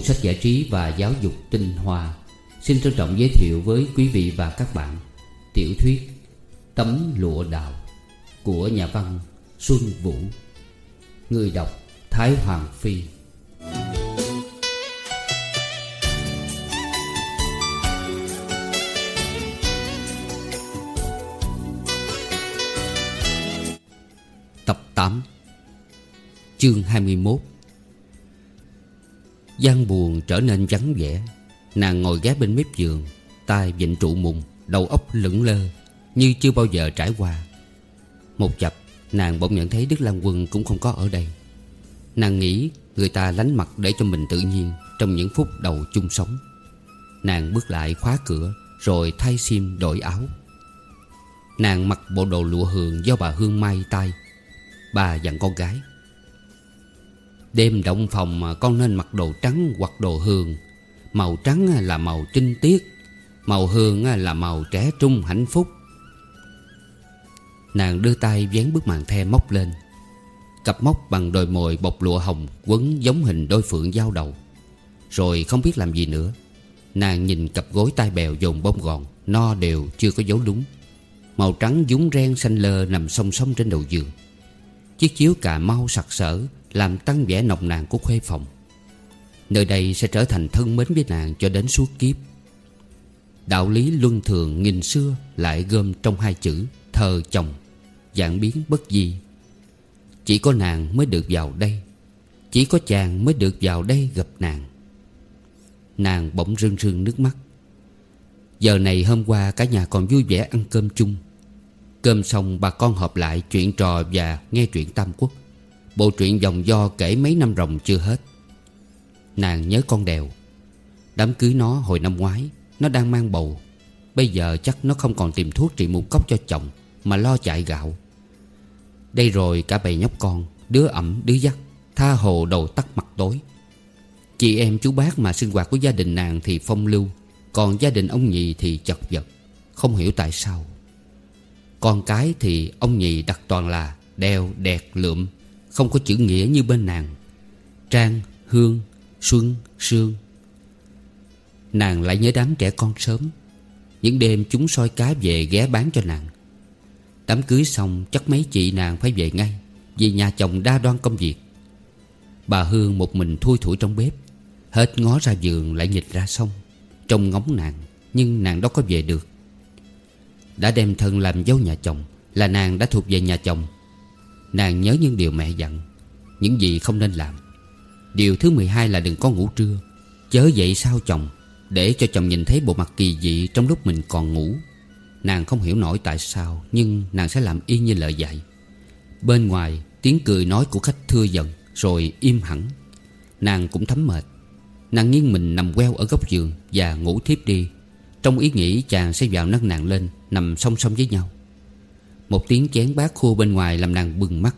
Tủ sách giải trí và giáo dục tinh hoa. Xin trân trọng giới thiệu với quý vị và các bạn Tiểu thuyết Tấm lụa đào Của nhà văn Xuân Vũ. Người đọc Thái Hoàng Phi. Tập 8 Chương 21 gian buồn trở nên vắng vẻ. Nàng ngồi ghé bên mép giường, tay vịn trụ mùng, Đầu óc lững lơ, Như chưa bao giờ trải qua. Một chập, nàng bỗng nhận thấy Đức Lan Quân cũng không có ở đây. Nàng nghĩ người ta lánh mặt để cho mình tự nhiên Trong những phút đầu chung sống. Nàng bước lại khóa cửa, Rồi thay sim đổi áo. Nàng mặc bộ đồ lụa hường do bà Hương may tay Bà dặn con gái Đêm động phòng mà con nên mặc đồ trắng hoặc đồ hường. Màu trắng là màu trinh tiết, Màu hường là màu trẻ trung hạnh phúc. Nàng đưa tay vén bức màn the móc lên. Cặp móc bằng đồi mồi bọc lụa hồng Quấn giống hình đôi phượng giao đầu. Rồi không biết làm gì nữa, Nàng nhìn cặp gối tai bèo dồn bông gòn, No đều chưa có dấu đúng. Màu trắng dúng ren xanh lơ nằm song song trên đầu giường. Chiếc chiếu cà mau sặc sỡ làm tăng vẻ nồng nàn của khuê phòng. Nơi đây sẽ trở thành thân mến với nàng cho đến suốt kiếp. Đạo lý luân thường nghìn xưa Lại gom trong hai chữ Thờ chồng, Dạng biến bất di. Chỉ có nàng mới được vào đây, Chỉ có chàng mới được vào đây gặp nàng. Nàng bỗng rưng rưng nước mắt. Giờ này hôm qua cả nhà còn vui vẻ ăn cơm chung. Cơm xong bà con họp lại chuyện trò và nghe chuyện Tam Quốc. Bộ truyện dòng do kể mấy năm ròng chưa hết. Nàng nhớ con đèo. Đám cưới nó hồi năm ngoái Nó đang mang bầu. Bây giờ chắc nó không còn tìm thuốc trị mụn cốc cho chồng Mà lo chạy gạo. Đây rồi cả bầy nhóc con Đứa ẩm đứa dắt Tha hồ đầu tắt mặt tối. Chị em chú bác mà sinh hoạt của gia đình nàng thì phong lưu Còn gia đình ông nhì thì chật vật Không hiểu tại sao. Con cái thì ông nhì đặt toàn là Đeo, đẹt, lượm. Không có chữ nghĩa như bên nàng. Trang, Hương, Xuân, Sương. Nàng lại nhớ đám trẻ con sớm. Những đêm chúng soi cá về ghé bán cho nàng. Đám cưới xong chắc mấy chị nàng phải về ngay Vì nhà chồng đa đoan công việc. Bà Hương một mình thui thủi trong bếp. Hết ngó ra giường lại nhịch ra sông. Trông ngóng nàng Nhưng nàng đâu có về được. Đã đem thân làm dâu nhà chồng Là nàng đã thuộc về nhà chồng. Nàng nhớ những điều mẹ dặn, Những gì không nên làm. Điều thứ 12 là đừng có ngủ trưa. Chớ dậy sao chồng, Để cho chồng nhìn thấy bộ mặt kỳ dị Trong lúc mình còn ngủ. Nàng không hiểu nổi tại sao, Nhưng nàng sẽ làm y như lời dạy. Bên ngoài, tiếng cười nói của khách thưa dần, Rồi im hẳn. Nàng cũng thấm mệt. Nàng nghiêng mình nằm queo ở góc giường Và ngủ thiếp đi. Trong ý nghĩ, chàng sẽ vào nâng nàng lên, Nằm song song với nhau. Một tiếng chén bát khô bên ngoài làm nàng bừng mắt.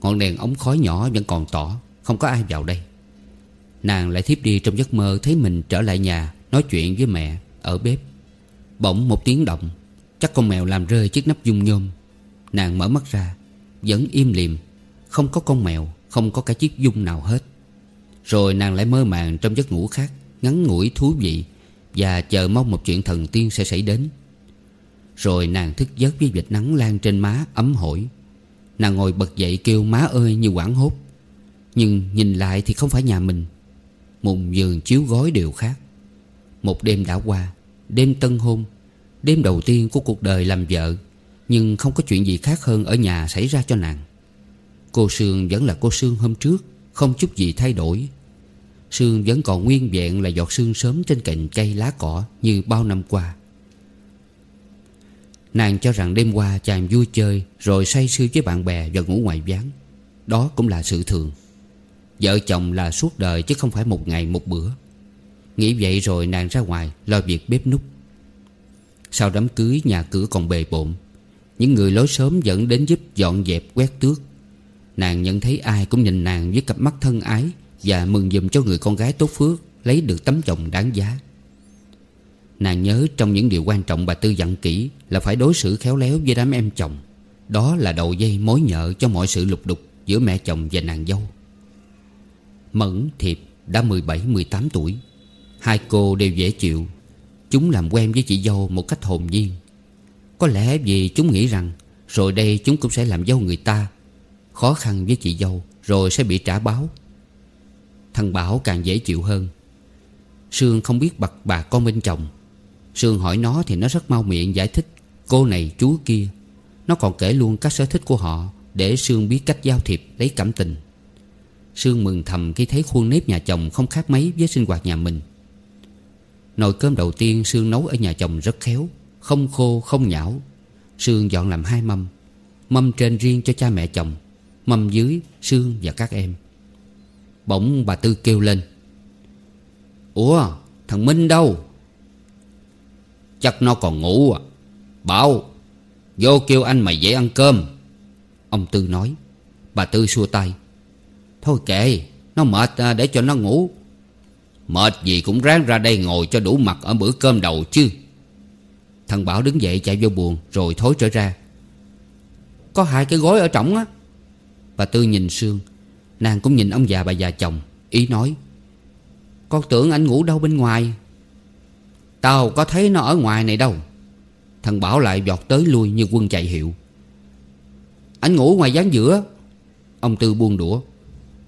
Ngọn đèn ống khói nhỏ vẫn còn tỏ, Không có ai vào đây. Nàng lại thiếp đi trong giấc mơ Thấy mình trở lại nhà, Nói chuyện với mẹ Ở bếp. Bỗng một tiếng động, Chắc con mèo làm rơi chiếc nắp dung nhôm. Nàng mở mắt ra, Vẫn im liềm Không có con mèo, Không có cả chiếc dung nào hết. Rồi nàng lại mơ màng trong giấc ngủ khác, Ngắn ngủi thú vị Và chờ mong một chuyện thần tiên sẽ xảy đến. Rồi nàng thức giấc với vệt nắng lan trên má, ấm hổi. Nàng ngồi bật dậy kêu, má ơi, như quảng hốt. Nhưng nhìn lại thì không phải nhà mình. Mùng giường chiếu gói đều khác. Một đêm đã qua, Đêm tân hôn, Đêm đầu tiên của cuộc đời làm vợ, Nhưng không có chuyện gì khác hơn ở nhà xảy ra cho nàng. Cô Sương vẫn là cô Sương hôm trước, Không chút gì thay đổi. Sương vẫn còn nguyên vẹn là giọt sương sớm trên cành cây lá cỏ Như bao năm qua. Nàng cho rằng đêm qua chàng vui chơi Rồi say sưa với bạn bè và ngủ ngoài ván. Đó cũng là sự thường. Vợ chồng là suốt đời chứ không phải một ngày một bữa. Nghĩ vậy rồi nàng ra ngoài Lo việc bếp nút Sau đám cưới, nhà cửa còn bề bộn. Những người lối sớm dẫn đến giúp dọn dẹp, quét tước. Nàng nhận thấy ai cũng nhìn nàng với cặp mắt thân ái Và mừng dùm cho người con gái tốt phước Lấy được tấm chồng đáng giá. Nàng nhớ trong những điều quan trọng bà Tư dặn kỹ Là phải đối xử khéo léo với đám em chồng. Đó là đầu dây mối nhợ cho mọi sự lục đục Giữa mẹ chồng và nàng dâu. Mẫn thiệp Đã 17-18 tuổi. Hai cô đều dễ chịu. Chúng làm quen với chị dâu một cách hồn nhiên. Có lẽ vì chúng nghĩ rằng Rồi đây chúng cũng sẽ làm dâu người ta. Khó khăn với chị dâu Rồi sẽ bị trả báo. Thằng Bảo càng dễ chịu hơn. Sương không biết bật bà con bên chồng. Sương hỏi nó thì nó rất mau miệng giải thích, Cô này, chú kia. Nó còn kể luôn các sở thích của họ Để Sương biết cách giao thiệp, lấy cảm tình. Sương mừng thầm khi thấy khuôn nếp nhà chồng không khác mấy với sinh hoạt nhà mình. Nồi cơm đầu tiên Sương nấu ở nhà chồng rất khéo, Không khô, không nhão. Sương dọn làm hai mâm Mâm trên riêng cho cha mẹ chồng, Mâm dưới Sương và các em. Bỗng bà Tư kêu lên, Ủa, thằng Minh đâu? Chắc nó còn ngủ à. Bảo Vô kêu anh mày dậy ăn cơm. Ông Tư nói. Bà Tư xua tay. Thôi kệ Nó mệt à, để cho nó ngủ. Mệt gì cũng ráng ra đây ngồi cho đủ mặt Ở bữa cơm đầu chứ. Thằng Bảo đứng dậy chạy vô buồn Rồi thối trở ra. Có hai cái gối ở trỏng á. Bà Tư nhìn Sương. Nàng cũng nhìn ông già bà già chồng Ý nói. Con tưởng anh ngủ đâu bên ngoài. Tao có thấy nó ở ngoài này đâu. Thằng Bảo lại giọt tới lui như quân chạy hiệu. Anh ngủ ngoài gián giữa. Ông Tư buông đũa.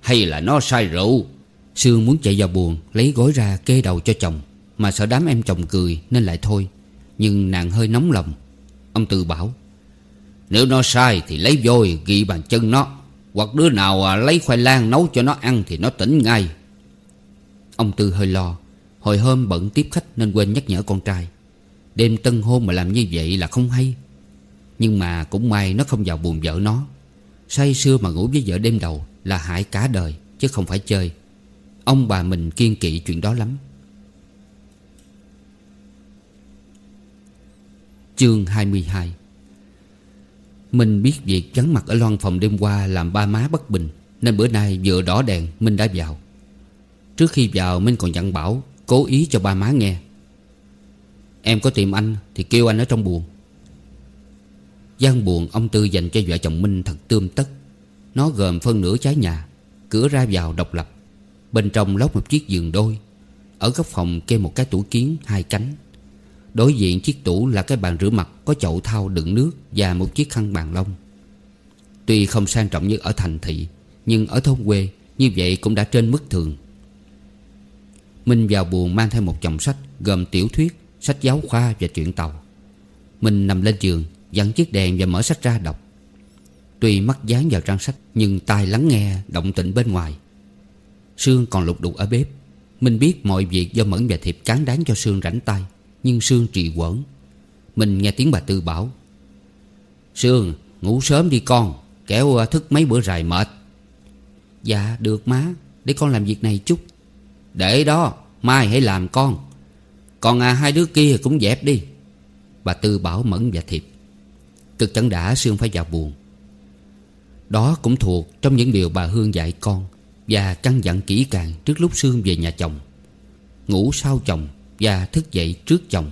Hay là nó say rượu. Sương muốn chạy vào buồn, Lấy gối ra kê đầu cho chồng. Mà sợ đám em chồng cười nên lại thôi. Nhưng nàng hơi nóng lòng. Ông Tư bảo, Nếu nó sai thì lấy vôi, ghi bàn chân nó. Hoặc đứa nào à, lấy khoai lang nấu cho nó ăn Thì nó tỉnh ngay. Ông Tư hơi lo. Hồi hôm bận tiếp khách nên quên nhắc nhở con trai. Đêm tân hôn mà làm như vậy là không hay. Nhưng mà cũng may nó không vào buồn vợ nó. Say sưa mà ngủ với vợ đêm đầu Là hại cả đời, chứ không phải chơi. Ông bà mình kiên kỵ chuyện đó lắm. Chương 22 Minh biết việc vắng mặt ở loan phòng đêm qua Làm ba má bất bình, Nên bữa nay vừa đỏ đèn, Minh đã vào. Trước khi vào, Minh còn dặn bảo Cố ý cho ba má nghe. Em có tìm anh Thì kêu anh ở trong buồn. Gian buồn ông Tư dành cho vợ chồng Minh thật tươm tất. Nó gồm phân nửa trái nhà, Cửa ra vào độc lập. Bên trong lót một chiếc giường đôi. Ở góc phòng kê một cái tủ kiến, hai cánh. Đối diện chiếc tủ là cái bàn rửa mặt Có chậu thau đựng nước Và một chiếc khăn bàn lông. Tuy không sang trọng như ở thành thị, Nhưng ở thôn quê, Như vậy cũng đã trên mức thường. Minh vào buồn mang theo một chồng sách Gồm tiểu thuyết, sách giáo khoa và truyện tàu. Minh nằm lên giường Dặn chiếc đèn và mở sách ra đọc. Tuy mắt dán vào trang sách Nhưng tai lắng nghe động tĩnh bên ngoài. Sương còn lục đục ở bếp. Minh biết mọi việc do Mẫn và Thiệp cán đáng cho Sương rảnh tay Nhưng Sương trì quẩn. Mình nghe tiếng bà Tư bảo Sương ngủ sớm đi con Kéo ờ, thức mấy bữa rài mệt. Dạ được má Để con làm việc này chút. Để đó, mai hãy làm con. Còn à hai đứa kia cũng dẹp đi. Bà Tư bảo Mẫn và Thiệp. Cực chẳng đã Sương phải vào buồn. Đó cũng thuộc trong những điều bà Hương dạy con Và căn dặn kỹ càng trước lúc Sương về nhà chồng, Ngủ sau chồng và thức dậy trước chồng.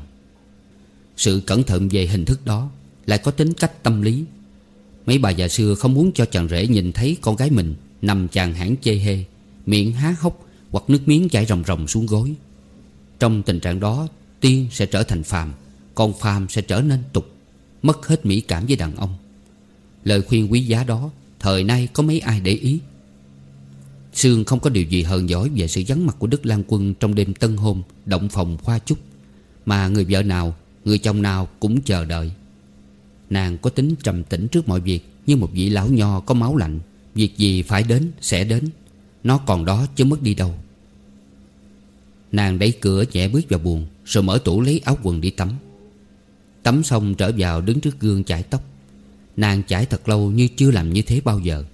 Sự cẩn thận về hình thức đó Lại có tính cách tâm lý. Mấy bà già xưa không muốn cho chàng rể nhìn thấy con gái mình Nằm chàng hãng chê hê, Miệng há hốc hoặc nước miếng chảy ròng ròng xuống gối. Trong tình trạng đó, Tiên sẽ trở thành phàm, Còn phàm sẽ trở nên tục, Mất hết mỹ cảm với đàn ông. Lời khuyên quý giá đó, Thời nay có mấy ai để ý? Sương không có điều gì hờn giỏi Về sự vắng mặt của Đức Lan Quân Trong đêm tân hôn, Động phòng khoa chúc, Mà người vợ nào, Người chồng nào cũng chờ đợi. Nàng có tính trầm tĩnh trước mọi việc, Như một vị lão nho có máu lạnh, Việc gì phải đến, sẽ đến. Nó còn đó chứ mất đi đâu. Nàng đẩy cửa nhẹ bước vào buồn Rồi mở tủ lấy áo quần đi tắm. Tắm xong trở vào đứng trước gương chải tóc. Nàng chải thật lâu như chưa làm như thế bao giờ.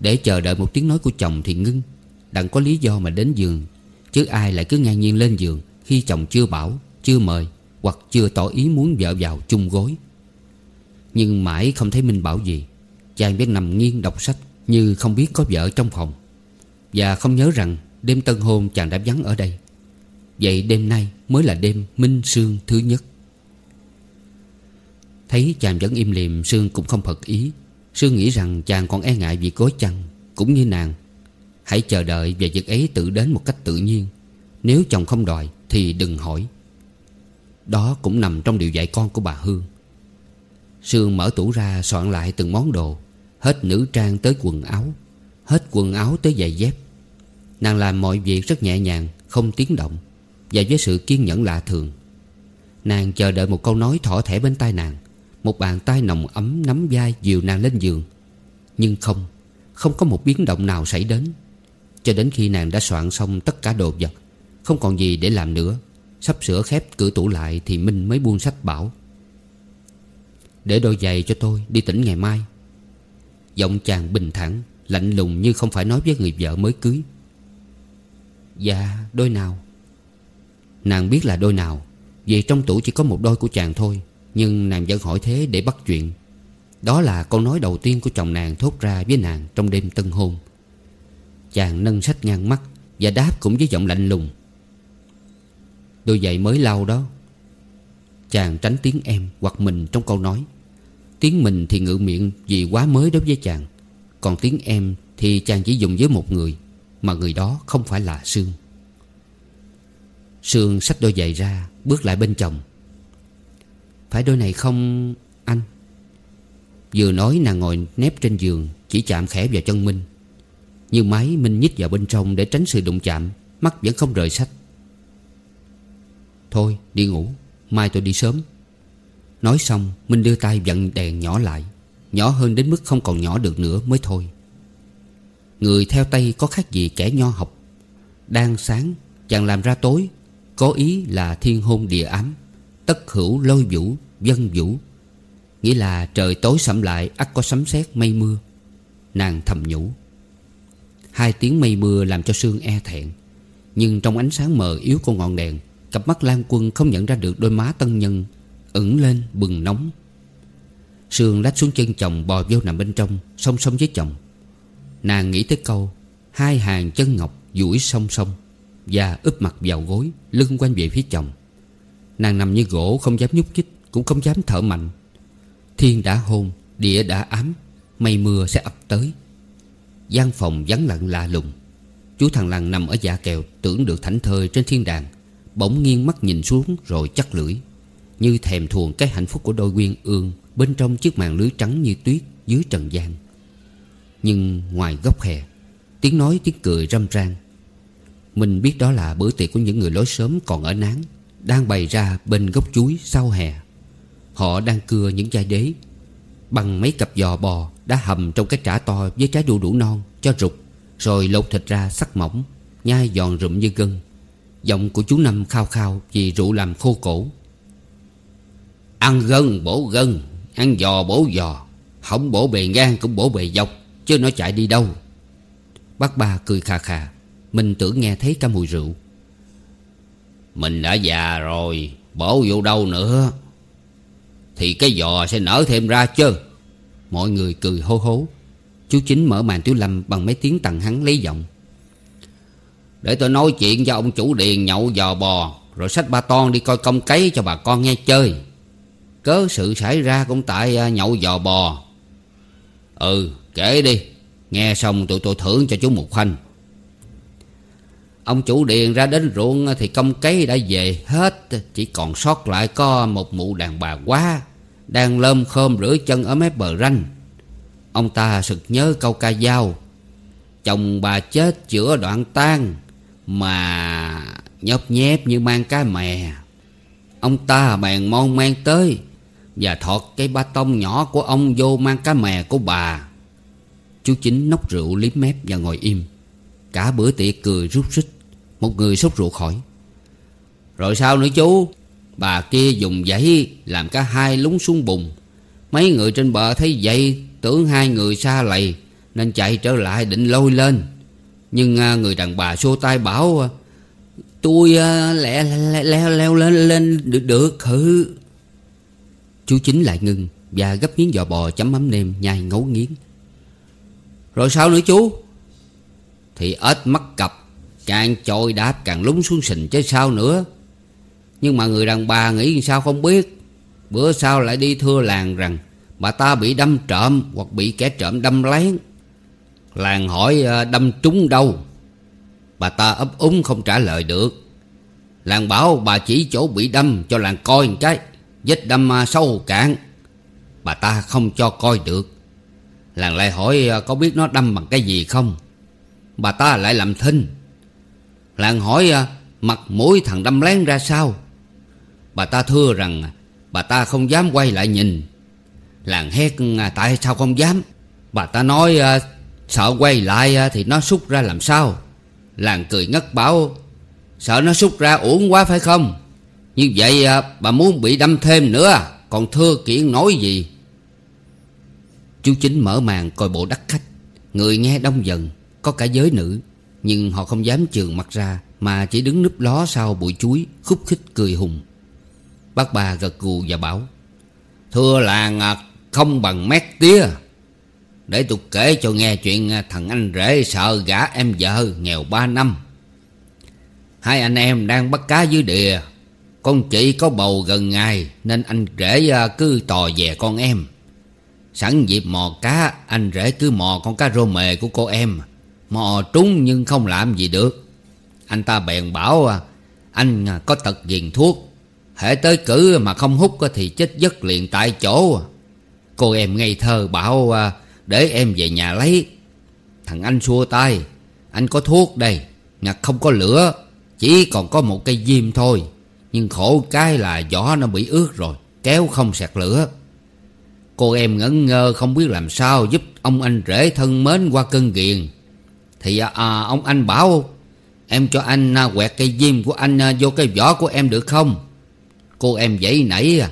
Để chờ đợi một tiếng nói của chồng thì ngưng. Đặng có lý do mà đến giường Chứ ai lại cứ ngang nhiên lên giường Khi chồng chưa bảo, chưa mời Hoặc chưa tỏ ý muốn vợ vào chung gối. Nhưng mãi không thấy Minh bảo gì. Chàng biết nằm nghiêng đọc sách Như không biết có vợ trong phòng. Và không nhớ rằng Đêm tân hôn chàng đã vắng ở đây. Vậy đêm nay mới là đêm minh sương thứ nhất. Thấy chàng vẫn im lìm, Sương cũng không phật ý. Sương nghĩ rằng chàng còn e ngại việc cối chăng Cũng như nàng, Hãy chờ đợi và việc ấy tự đến một cách tự nhiên. Nếu chồng không đòi thì đừng hỏi. Đó cũng nằm trong điều dạy con của bà Hương. Sương mở tủ ra soạn lại từng món đồ. Hết nữ trang tới quần áo. Hết quần áo tới giày dép. Nàng làm mọi việc rất nhẹ nhàng, Không tiếng động. Và với sự kiên nhẫn lạ thường. Nàng chờ đợi một câu nói thỏ thẻ bên tai nàng. Một bàn tay nồng ấm nắm vai dìu nàng lên giường. Nhưng không Không có một biến động nào xảy đến. Cho đến khi nàng đã soạn xong tất cả đồ vật, Không còn gì để làm nữa. Sắp sửa khép cửa tủ lại Thì Minh mới buông sách bảo. Để đôi giày cho tôi, đi tỉnh ngày mai. Giọng chàng bình thản, Lạnh lùng như không phải nói với người vợ mới cưới. Dạ đôi nào? Nàng biết là đôi nào. Vì trong tủ chỉ có một đôi của chàng thôi, Nhưng nàng vẫn hỏi thế để bắt chuyện. Đó là câu nói đầu tiên của chồng nàng thốt ra với nàng trong đêm tân hôn. Chàng nâng sách ngang mắt Và đáp cũng với giọng lạnh lùng. Đôi giày mới lau đó. Chàng tránh tiếng em hoặc mình trong câu nói. Tiếng mình thì ngự miệng vì quá mới đối với chàng. Còn tiếng em thì chàng chỉ dùng với một người, Mà người đó không phải là Sương. Sương xách đôi giày ra, Bước lại bên chồng. Phải đôi này không, anh? Vừa nói nàng ngồi nép trên giường, Chỉ chạm khẽ vào chân Minh. Như máy Minh nhích vào bên trong Để tránh sự đụng chạm, Mắt vẫn không rời sách. Thôi, đi ngủ, Mai tôi đi sớm. Nói xong, Minh đưa tay vặn đèn nhỏ lại, Nhỏ hơn đến mức không còn nhỏ được nữa mới thôi. Người theo tay có khác gì kẻ nho học. Đang sáng, Chàng làm ra tối có ý là thiên hôn địa ám, Tất hữu lôi vũ, Dân vũ. Nghĩa là trời tối sẫm lại, ắt có sấm sét mây mưa. Nàng thầm nhủ. Hai tiếng mây mưa làm cho Sương e thẹn, Nhưng trong ánh sáng mờ yếu của ngọn đèn, Cặp mắt Lan Quân không nhận ra được đôi má tân nhân ửng lên bừng nóng. Sương lách xuống chân chồng bò vô nằm bên trong, Song song với chồng. Nàng nghĩ tới câu, Hai hàng chân ngọc duỗi song song. Và úp mặt vào gối, Lưng quanh về phía chồng. Nàng nằm như gỗ, không dám nhúc nhích, Cũng không dám thở mạnh. Thiên đã hôn, Địa đã ám, Mây mưa sẽ ập tới. Gian phòng vắng lặng lạ lùng. Chú thằng lằn nằm ở dạ kèo, Tưởng được thảnh thơi trên thiên đàng. Bỗng nghiêng mắt nhìn xuống rồi chắc lưỡi. Như thèm thuồng cái hạnh phúc của đôi quyên ương Bên trong chiếc màn lưới trắng như tuyết Dưới trần gian. Nhưng ngoài góc hè, Tiếng nói tiếng cười râm ran. Mình biết đó là bữa tiệc của những người lối sớm còn ở nán, Đang bày ra bên gốc chuối sau hè. Họ đang cưa những chai đế, Bằng mấy cặp giò bò Đã hầm trong cái trả to với trái đu đủ non Cho rụt, Rồi lột thịt ra sắc mỏng, Nhai giòn rụm như gân. Giọng của chú Năm khao khao Vì rượu làm khô cổ. Ăn gân, bổ gân, Ăn giò, bổ giò, Không bổ bề ngang cũng bổ bề dọc, Chứ nó chạy đi đâu. Bác ba cười khà khà. Mình tưởng nghe thấy cả mùi rượu. Mình đã già rồi, Bổ vô đâu nữa? Thì cái giò sẽ nở thêm ra chứ? Mọi người cười hô hố. Chú Chính mở màn Tiểu Lâm bằng mấy tiếng tầng hắn lấy giọng. Để tôi nói chuyện cho ông chủ điền nhậu giò bò, Rồi xách ba ton đi coi công cấy cho bà con nghe chơi. Cớ sự xảy ra cũng tại à, nhậu giò bò. Ừ kể đi. Nghe xong tụi tôi thưởng cho chú một khoanh Ông chủ điền ra đến ruộng thì công cấy đã về hết, Chỉ còn sót lại có một mụ đàn bà quá, Đang lơm khơm rửa chân ở mép bờ ranh. Ông ta sực nhớ câu ca dao, Chồng bà chết chữa đoạn tan, Mà nhấp nhép như mang cái mè. Ông ta bèn mon mang tới Và thọt cái ba tông nhỏ của ông vô mang cá mè của bà. Chú Chính nốc rượu liếm mép và ngồi im. Cả bữa tiệc cười rút rít. Một người sốt ruột hỏi Rồi sao nữa chú? Bà kia dùng giấy làm cả hai lúng xuống bùn. Mấy người trên bờ thấy vậy Tưởng hai người xa lầy Nên chạy trở lại định lôi lên. Nhưng à, người đàn bà xô tay bảo à, Tôi à, lẹ, lẹ, leo leo lên lên được được hử? Chú Chính lại ngưng Và gấp miếng giò bò chấm mắm nêm nhai ngấu nghiến. Rồi sao nữa chú? Thì ếch mắc cặp Càng trội đáp càng lúng xuống sình chứ sao nữa. Nhưng mà người đàn bà nghĩ sao không biết. Bữa sau lại đi thưa làng rằng Bà ta bị đâm trộm Hoặc bị kẻ trộm đâm lén Làng hỏi à, đâm trúng đâu? Bà ta ấp úng không trả lời được. Làng bảo, bà chỉ chỗ bị đâm cho làng coi một cái, Vết đâm à, sâu cạn. Bà ta không cho coi được. Làng lại hỏi à, có biết nó đâm bằng cái gì không? Bà ta lại làm thinh. Làng hỏi à, mặt mũi thằng đâm lén ra sao? Bà ta thưa rằng à, Bà ta không dám quay lại nhìn. Làng hét à, tại sao không dám? Bà ta nói Sợ quay lại thì nó xúc ra làm sao? Làng cười ngất bảo, Sợ nó xúc ra uổng quá phải không? Như vậy bà muốn bị đâm thêm nữa, Còn thưa kiện nói gì? Chú Chính mở màn coi bộ đắc khách. Người nghe đông dần, Có cả giới nữ. Nhưng họ không dám trường mặt ra, Mà chỉ đứng núp ló sau bụi chuối, Khúc khích cười hùng. Bác bà gật gù và bảo, Thưa làng không bằng mét tía. Để tôi kể cho nghe chuyện thằng anh rể sợ gã em vợ nghèo ba năm. Hai anh em đang bắt cá dưới đìa Con chị có bầu gần ngày, Nên anh rể à, cứ tò về con em. Sẵn dịp mò cá, Anh rể cứ mò con cá rô mề của cô em. Mò trúng nhưng không làm gì được. Anh ta bèn bảo à, Anh có tật ghiền thuốc. Hễ tới cử mà không hút thì chết giấc liền tại chỗ. Cô em ngây thơ bảo à, để em về nhà lấy. Thằng anh xua tay Anh có thuốc đây Ngặt không có lửa Chỉ còn có một cây diêm thôi. Nhưng khổ cái là vỏ nó bị ướt rồi Kéo không sạc lửa. Cô em ngẩn ngơ không biết làm sao Giúp ông anh rể thân mến qua cơn ghiền. Thì à, à ông anh bảo Em cho anh à, quẹt cây diêm của anh à, vô cái vỏ của em được không? Cô em dậy nãy à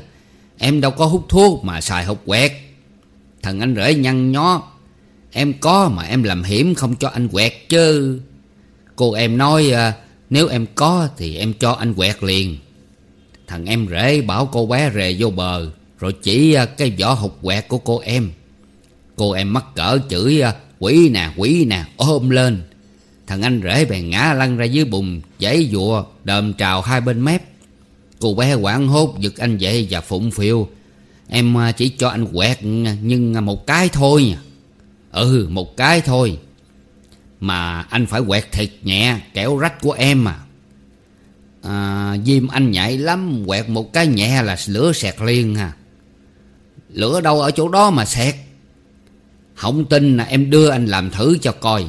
Em đâu có hút thuốc mà xài hộp quẹt. Thằng anh rể nhăn nhó Em có mà em làm hiểm không cho anh quẹt chứ? Cô em nói à, Nếu em có thì em cho anh quẹt liền. Thằng em rể bảo cô bé rề vô bờ Rồi chỉ à, cái vỏ hộp quẹt của cô em. Cô em mắc cỡ chửi à, Quỷ nè quỷ nè ôm lên. Thằng anh rể bèn ngã lăn ra dưới bùn Giấy dụa đờm trào hai bên mép. Cô bé quảng hốt giật anh dậy và phụng phiêu. Em à, chỉ cho anh quẹt nhưng à, một cái thôi. Ừ một cái thôi. Mà anh phải quẹt thiệt nhẹ kẻo rách của em mà à, Diêm anh nhạy lắm Quẹt một cái nhẹ là lửa sẹt liền ha Lửa đâu ở chỗ đó mà sẹt không tin là em đưa anh làm thử cho coi.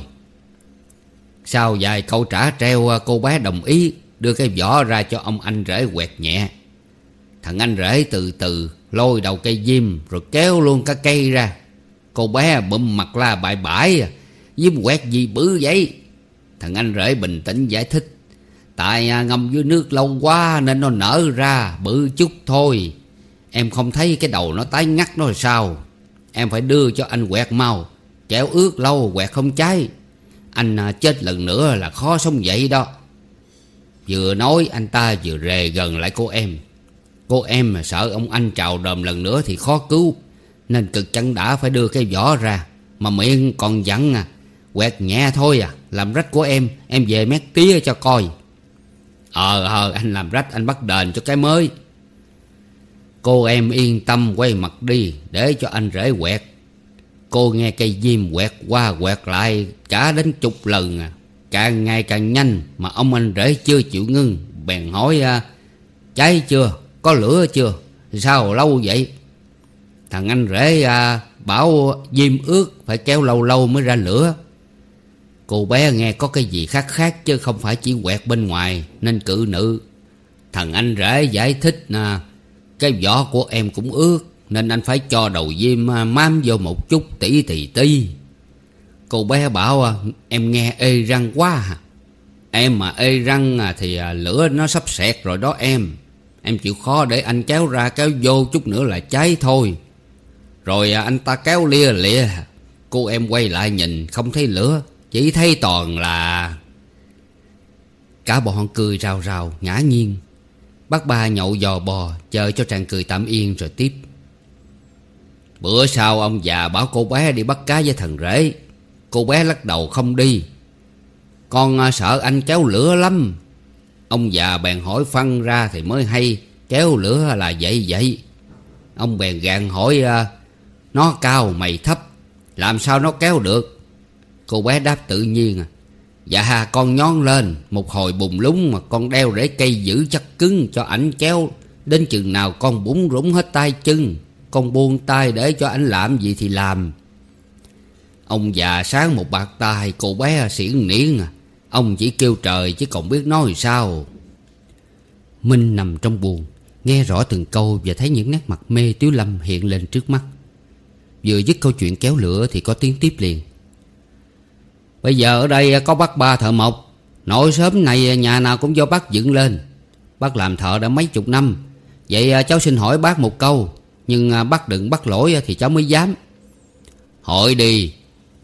Sau vài câu trả treo à, cô bé đồng ý Đưa cái vỏ ra cho ông anh rể quẹt nhẹ. Thằng anh rể từ từ Lôi đầu cây diêm Rồi kéo luôn cả cây ra. Cô bé bụm mặt la bại bãi. À, diêm quẹt gì bứ vậy? Thằng anh rể bình tĩnh giải thích. Tại à, ngâm dưới nước lâu quá Nên nó nở ra bự chút thôi. Em không thấy cái đầu nó tái ngắt nó sao? Em phải đưa cho anh quẹt mau. Chẻo ướt lâu, quẹt không cháy. Anh à, chết lần nữa là khó sống dậy đó. Vừa nói, anh ta vừa rề gần lại cô em. Cô em mà sợ ông anh trào đờm lần nữa thì khó cứu. Nên cực chẳng đã phải đưa cái vỏ ra. Mà miệng còn dặn à Quẹt nhẹ thôi à Làm rách của em. Em về mét tía cho coi. Ờ ờ anh làm rách, anh bắt đền cho cái mới. Cô em yên tâm quay mặt đi Để cho anh rể quẹt. Cô nghe cây diêm quẹt qua quẹt lại Cả đến chục lần à. Càng ngày càng nhanh Mà ông anh rể chưa chịu ngưng Bèn hỏi à, Cháy chưa? Có lửa chưa? Sao lâu vậy? Thằng anh rể à, bảo diêm ướt Phải kéo lâu lâu mới ra lửa. Cô bé nghe có cái gì khác khác Chứ không phải chỉ quẹt bên ngoài Nên cự nữ. Thằng anh rể giải thích nè cái vỏ của em cũng ướt, Nên anh phải cho đầu diêm à, mám vô một chút tỉ tì ti Cô bé bảo à, em nghe ê răng quá. À. Em mà ê răng thì lửa nó sắp xẹt rồi đó em. Em chịu khó để anh kéo ra kéo vô chút nữa là cháy thôi. Rồi anh ta kéo lia lịa Cô em quay lại nhìn, không thấy lửa, Chỉ thấy toàn là Cả bọn cười rào rào, ngã nghiêng. Bác ba nhậu giò bò, Chờ cho chàng cười tạm yên rồi tiếp. Bữa sau ông già bảo cô bé đi bắt cá với thằng rể. Cô bé lắc đầu không đi. Con à, sợ anh kéo lửa lắm. Ông già bèn hỏi phân ra thì mới hay, Kéo lửa là vậy vậy. Ông bèn gạn hỏi à, Nó cao mày thấp, Làm sao nó kéo được? Cô bé đáp tự nhiên à Dạ con nhón lên, Một hồi bùng lúng mà con đeo rễ cây giữ chắc cứng cho ảnh kéo Đến chừng nào con búng rúng hết tay chân, Con buông tay để cho ảnh làm gì thì làm. Ông già sáng một bạc tay Cô bé xỉn niễn à. Ông chỉ kêu trời chứ còn biết nói sao. Minh nằm trong buồn, Nghe rõ từng câu và thấy những nét mặt mê Tiếu Lâm hiện lên trước mắt. Vừa dứt câu chuyện kéo lửa thì có tiếng tiếp liền. Bây giờ ở đây có bác ba thợ mộc. Nội sớm này nhà nào cũng do bác dựng lên. Bác làm thợ đã mấy chục năm. Vậy à, cháu xin hỏi bác một câu. Nhưng à, bác đừng bắt lỗi à, thì cháu mới dám. Hỏi đi.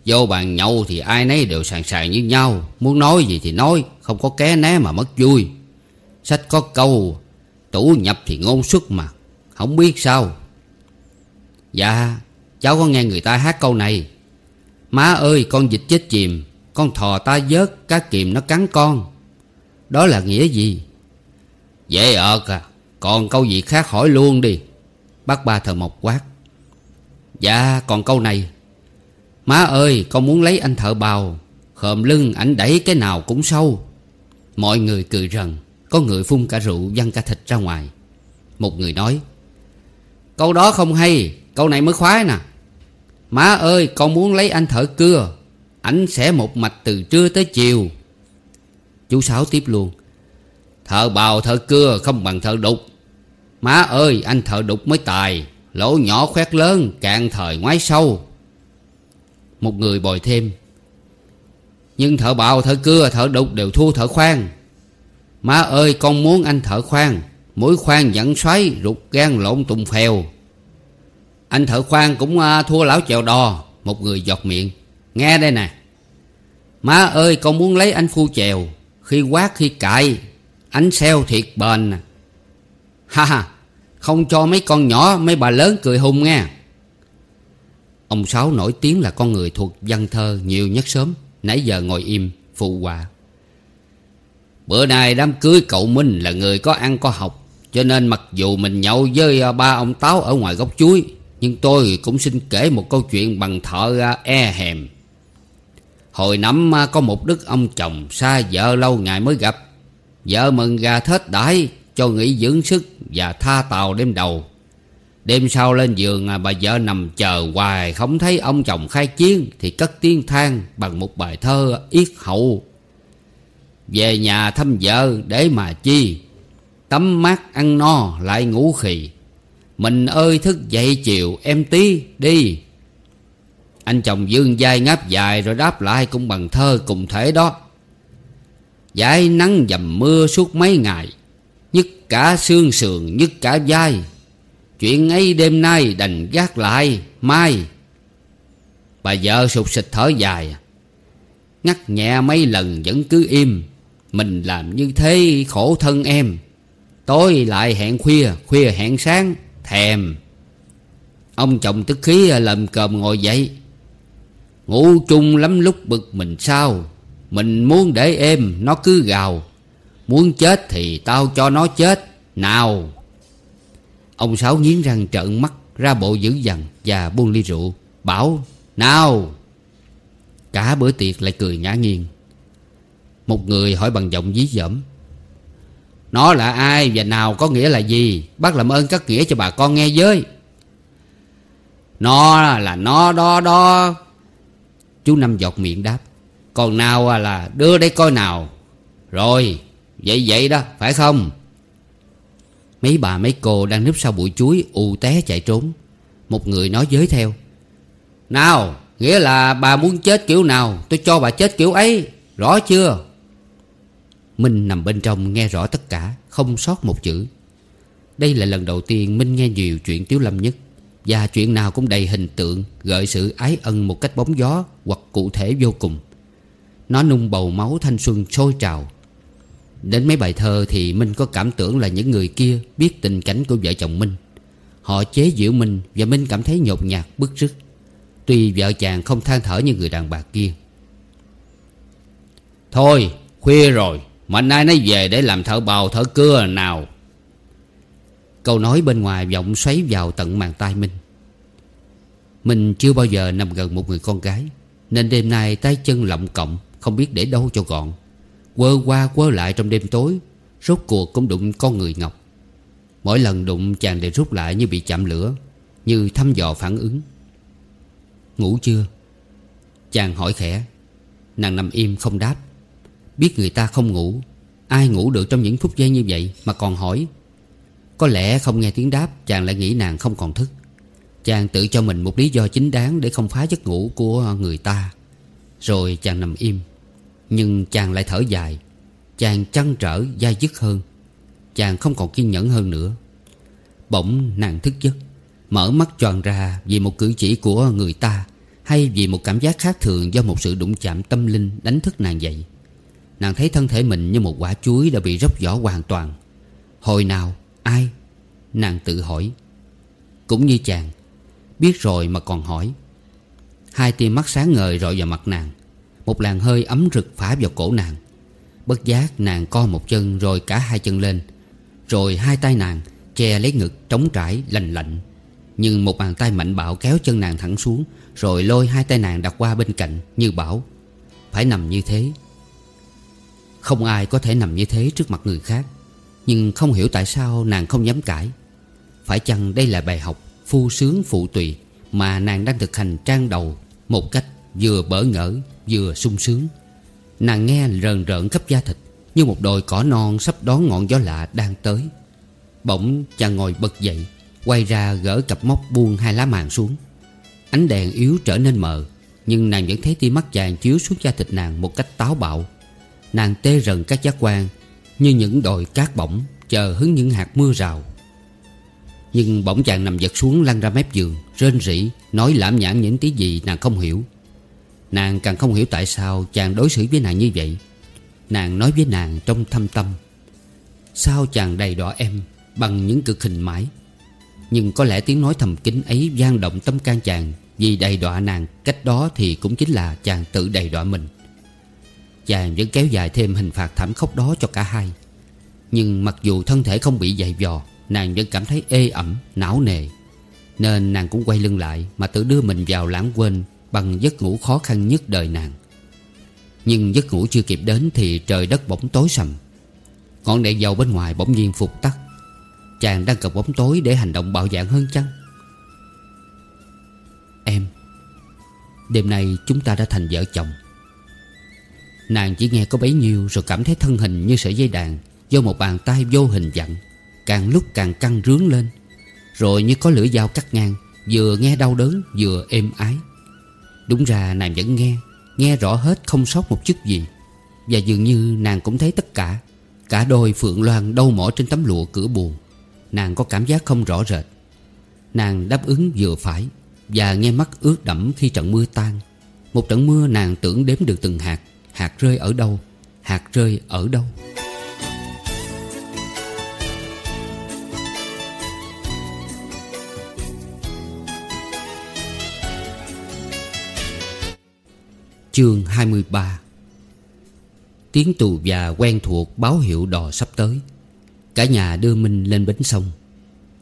Vô bàn nhậu thì ai nấy đều sàng sàng như nhau. Muốn nói gì thì nói, Không có ké né mà mất vui. Sách có câu, Tủ nhập thì ngôn xuất mà, Không biết sao. Dạ Cháu có nghe người ta hát câu này. Má ơi, con dịch chết chìm. Con thò ta vớt cá kìm nó cắn con. Đó là nghĩa gì? Dễ ợt à Còn câu gì khác hỏi luôn đi. Bác ba thợ mộc quát. Dạ còn câu này. Má ơi, con muốn lấy anh thợ bào. Khờm lưng, ảnh đẩy cái nào cũng sâu. Mọi người cười rần, Có người phun cả rượu, văng cả thịt ra ngoài. Một người nói, Câu đó không hay, Câu này mới khoái nè. Má ơi, con muốn lấy anh thợ cưa. Ảnh sẽ một mạch từ trưa tới chiều. Chú Sáu tiếp luôn. Thợ bào, thợ cưa không bằng thợ đục. Má ơi, anh thợ đục mới tài. Lỗ nhỏ khoét lớn, cạn thời ngoái sâu. Một người bồi thêm. Nhưng thợ bào, thợ cưa, thợ đục đều thua thợ khoan. Má ơi, con muốn anh thợ khoan. Mũi khoan dẫn xoáy rụt gan lộn tùng phèo. Anh thợ khoan cũng à, thua lão chèo đò. Một người giọt miệng. Nghe đây nè. Má ơi, con muốn lấy anh phu chèo. Khi quát, khi cại Anh xeo thiệt bền nè. Ha ha, Không cho mấy con nhỏ, mấy bà lớn cười hùng nghe. Ông Sáu nổi tiếng là con người thuộc văn thơ nhiều nhất sớm. Nãy giờ ngồi im, phụ họa. Bữa nay đám cưới cậu Minh là người có ăn, có học. Cho nên mặc dù mình nhậu với à, ba ông Táo ở ngoài gốc chuối, Nhưng tôi cũng xin kể một câu chuyện bằng thợ à, e hèm. Hồi năm có một đức ông chồng xa vợ lâu ngày mới gặp. Vợ mừng gà thết đãi, cho nghỉ dưỡng sức và tha tàu đêm đầu. Đêm sau lên giường à, bà vợ nằm chờ hoài không thấy ông chồng khai chiến Thì cất tiếng than bằng một bài thơ yết hậu. Về nhà thăm vợ để mà chi, Tắm mát ăn no lại ngủ khì. Mình ơi thức dậy chiều em tí đi. Anh chồng dương dai ngáp dài rồi đáp lại cũng bằng thơ cùng thể đó. Giải nắng dầm mưa suốt mấy ngày, Nhất cả xương sườn, nhất cả dai Chuyện ấy đêm nay đành gác lại, mai. Bà vợ sụt sịch thở dài, Ngắt nhẹ mấy lần vẫn cứ im. Mình làm như thế khổ thân em, Tối lại hẹn khuya Khuya hẹn sáng, Thèm. Ông chồng tức khí lầm cơm ngồi dậy. Ngủ chung lắm lúc bực mình sao? Mình muốn để êm Nó cứ gào. Muốn chết thì tao cho nó chết. Nào. Ông Sáu nghiến răng trợn mắt Ra bộ dữ dằn Và buông ly rượu. Bảo, Nào. Cả bữa tiệc lại cười ngã nghiêng. Một người hỏi bằng giọng dí dỏm, Nó là ai và nào có nghĩa là gì? Bác làm ơn cắt nghĩa cho bà con nghe với. Nó là nó đó đó. Chú Năm giọt miệng đáp, Còn nào à là đưa đây coi nào. Rồi, Vậy vậy đó, phải không? Mấy bà, mấy cô đang núp sau bụi chuối ù té chạy trốn. Một người nói giới theo, Nào, Nghĩa là bà muốn chết kiểu nào, Tôi cho bà chết kiểu ấy, Rõ chưa? Minh nằm bên trong nghe rõ tất cả, Không sót một chữ. Đây là lần đầu tiên Minh nghe nhiều chuyện Tiếu Lâm nhất. Và chuyện nào cũng đầy hình tượng, Gợi sự ái ân một cách bóng gió Hoặc cụ thể vô cùng. Nó nung bầu máu thanh xuân sôi trào. Đến mấy bài thơ thì Minh có cảm tưởng là những người kia Biết tình cảnh của vợ chồng Minh. Họ chế giễu Minh Và Minh cảm thấy nhột nhạt, bức rứt. Tuy vợ chàng không than thở như người đàn bà kia. Thôi, khuya rồi, mà nay nó về để làm thợ bào thợ cưa nào? Câu nói bên ngoài vọng xoáy vào tận màn tai Minh mình chưa bao giờ nằm gần một người con gái, Nên đêm nay tay chân lộng cộng Không biết để đâu cho gọn. Quơ qua quơ lại trong đêm tối, Rốt cuộc cũng đụng con người Ngọc. Mỗi lần đụng chàng đều rút lại như bị chạm lửa, Như thăm dò phản ứng. Ngủ chưa? Chàng hỏi khẽ. Nàng nằm im không đáp. Biết người ta không ngủ, Ai ngủ được trong những phút giây như vậy Mà còn hỏi có lẽ không nghe tiếng đáp Chàng lại nghĩ nàng không còn thức. Chàng tự cho mình một lý do chính đáng Để không phá giấc ngủ của người ta. Rồi chàng nằm im. Nhưng chàng lại thở dài. Chàng chăn trở dai dứt hơn. Chàng không còn kiên nhẫn hơn nữa. Bỗng nàng thức giấc Mở mắt tròn ra vì một cử chỉ của người ta Hay vì một cảm giác khác thường do một sự đụng chạm tâm linh đánh thức nàng dậy. Nàng thấy thân thể mình như một quả chuối đã bị róc vỏ hoàn toàn. Hồi nào, ai? Nàng tự hỏi. Cũng như chàng, Biết rồi mà còn hỏi. Hai tia mắt sáng ngời rọi vào mặt nàng. Một làn hơi ấm rực phá vào cổ nàng. Bất giác nàng co một chân rồi cả hai chân lên. Rồi hai tay nàng che lấy ngực trống trải, lành lạnh. Nhưng một bàn tay mạnh bạo kéo chân nàng thẳng xuống, Rồi lôi hai tay nàng đặt qua bên cạnh như bảo. Phải nằm như thế. Không ai có thể nằm như thế trước mặt người khác. Nhưng không hiểu tại sao nàng không dám cãi. Phải chăng đây là bài học phu sướng phụ tùy Mà nàng đang thực hành trang đầu Một cách vừa bỡ ngỡ, vừa sung sướng? Nàng nghe rờn rợn khắp da thịt Như một đồi cỏ non sắp đón ngọn gió lạ đang tới. Bỗng chàng ngồi bật dậy, Quay ra gỡ cặp móc buông hai lá màn xuống. Ánh đèn yếu trở nên mờ, Nhưng nàng vẫn thấy tia mắt chàng chiếu xuống da thịt nàng một cách táo bạo. Nàng tê rần các giác quan như những đồi cát bỗng Chờ hứng những hạt mưa rào. Nhưng bỗng chàng nằm giật xuống lăn ra mép giường, Rên rỉ, Nói lãm nhãn những tí gì nàng không hiểu. Nàng càng không hiểu tại sao chàng đối xử với nàng như vậy. Nàng nói với nàng trong thâm tâm, Sao chàng đầy đọa em Bằng những cực hình mãi? Nhưng có lẽ tiếng nói thầm kín ấy gian động tâm can chàng, Vì đầy đọa nàng, Cách đó thì cũng chính là chàng tự đầy đọa mình. Chàng vẫn kéo dài thêm hình phạt thảm khốc đó cho cả hai. Nhưng mặc dù thân thể không bị dày vò Nàng vẫn cảm thấy ê ẩm, não nề. Nên nàng cũng quay lưng lại Mà tự đưa mình vào lãng quên Bằng giấc ngủ khó khăn nhất đời nàng. Nhưng giấc ngủ chưa kịp đến Thì trời đất bỗng tối sầm. Ngọn đèn dầu bên ngoài bỗng nhiên phục tắt. Chàng đang cần bóng tối để hành động bạo dạn hơn chăng? Em Đêm nay chúng ta đã thành vợ chồng. Nàng chỉ nghe có bấy nhiêu Rồi cảm thấy thân hình như sợi dây đàn, Do một bàn tay vô hình dặn, Càng lúc càng căng rướng lên. Rồi như có lưỡi dao cắt ngang, Vừa nghe đau đớn vừa êm ái. Đúng ra nàng vẫn nghe Nghe rõ hết không sót một chút gì. Và dường như nàng cũng thấy tất cả Cả đôi phượng loan đâu mỏ trên tấm lụa cửa buồn. Nàng có cảm giác không rõ rệt. Nàng đáp ứng vừa phải Và nghe mắt ướt đẫm khi trận mưa tan. Một trận mưa nàng tưởng đếm được từng hạt. Hạt rơi ở đâu? Hạt rơi ở đâu? Chương 23 Tiếng tù và quen thuộc báo hiệu đò sắp tới. Cả nhà đưa Minh lên bến sông.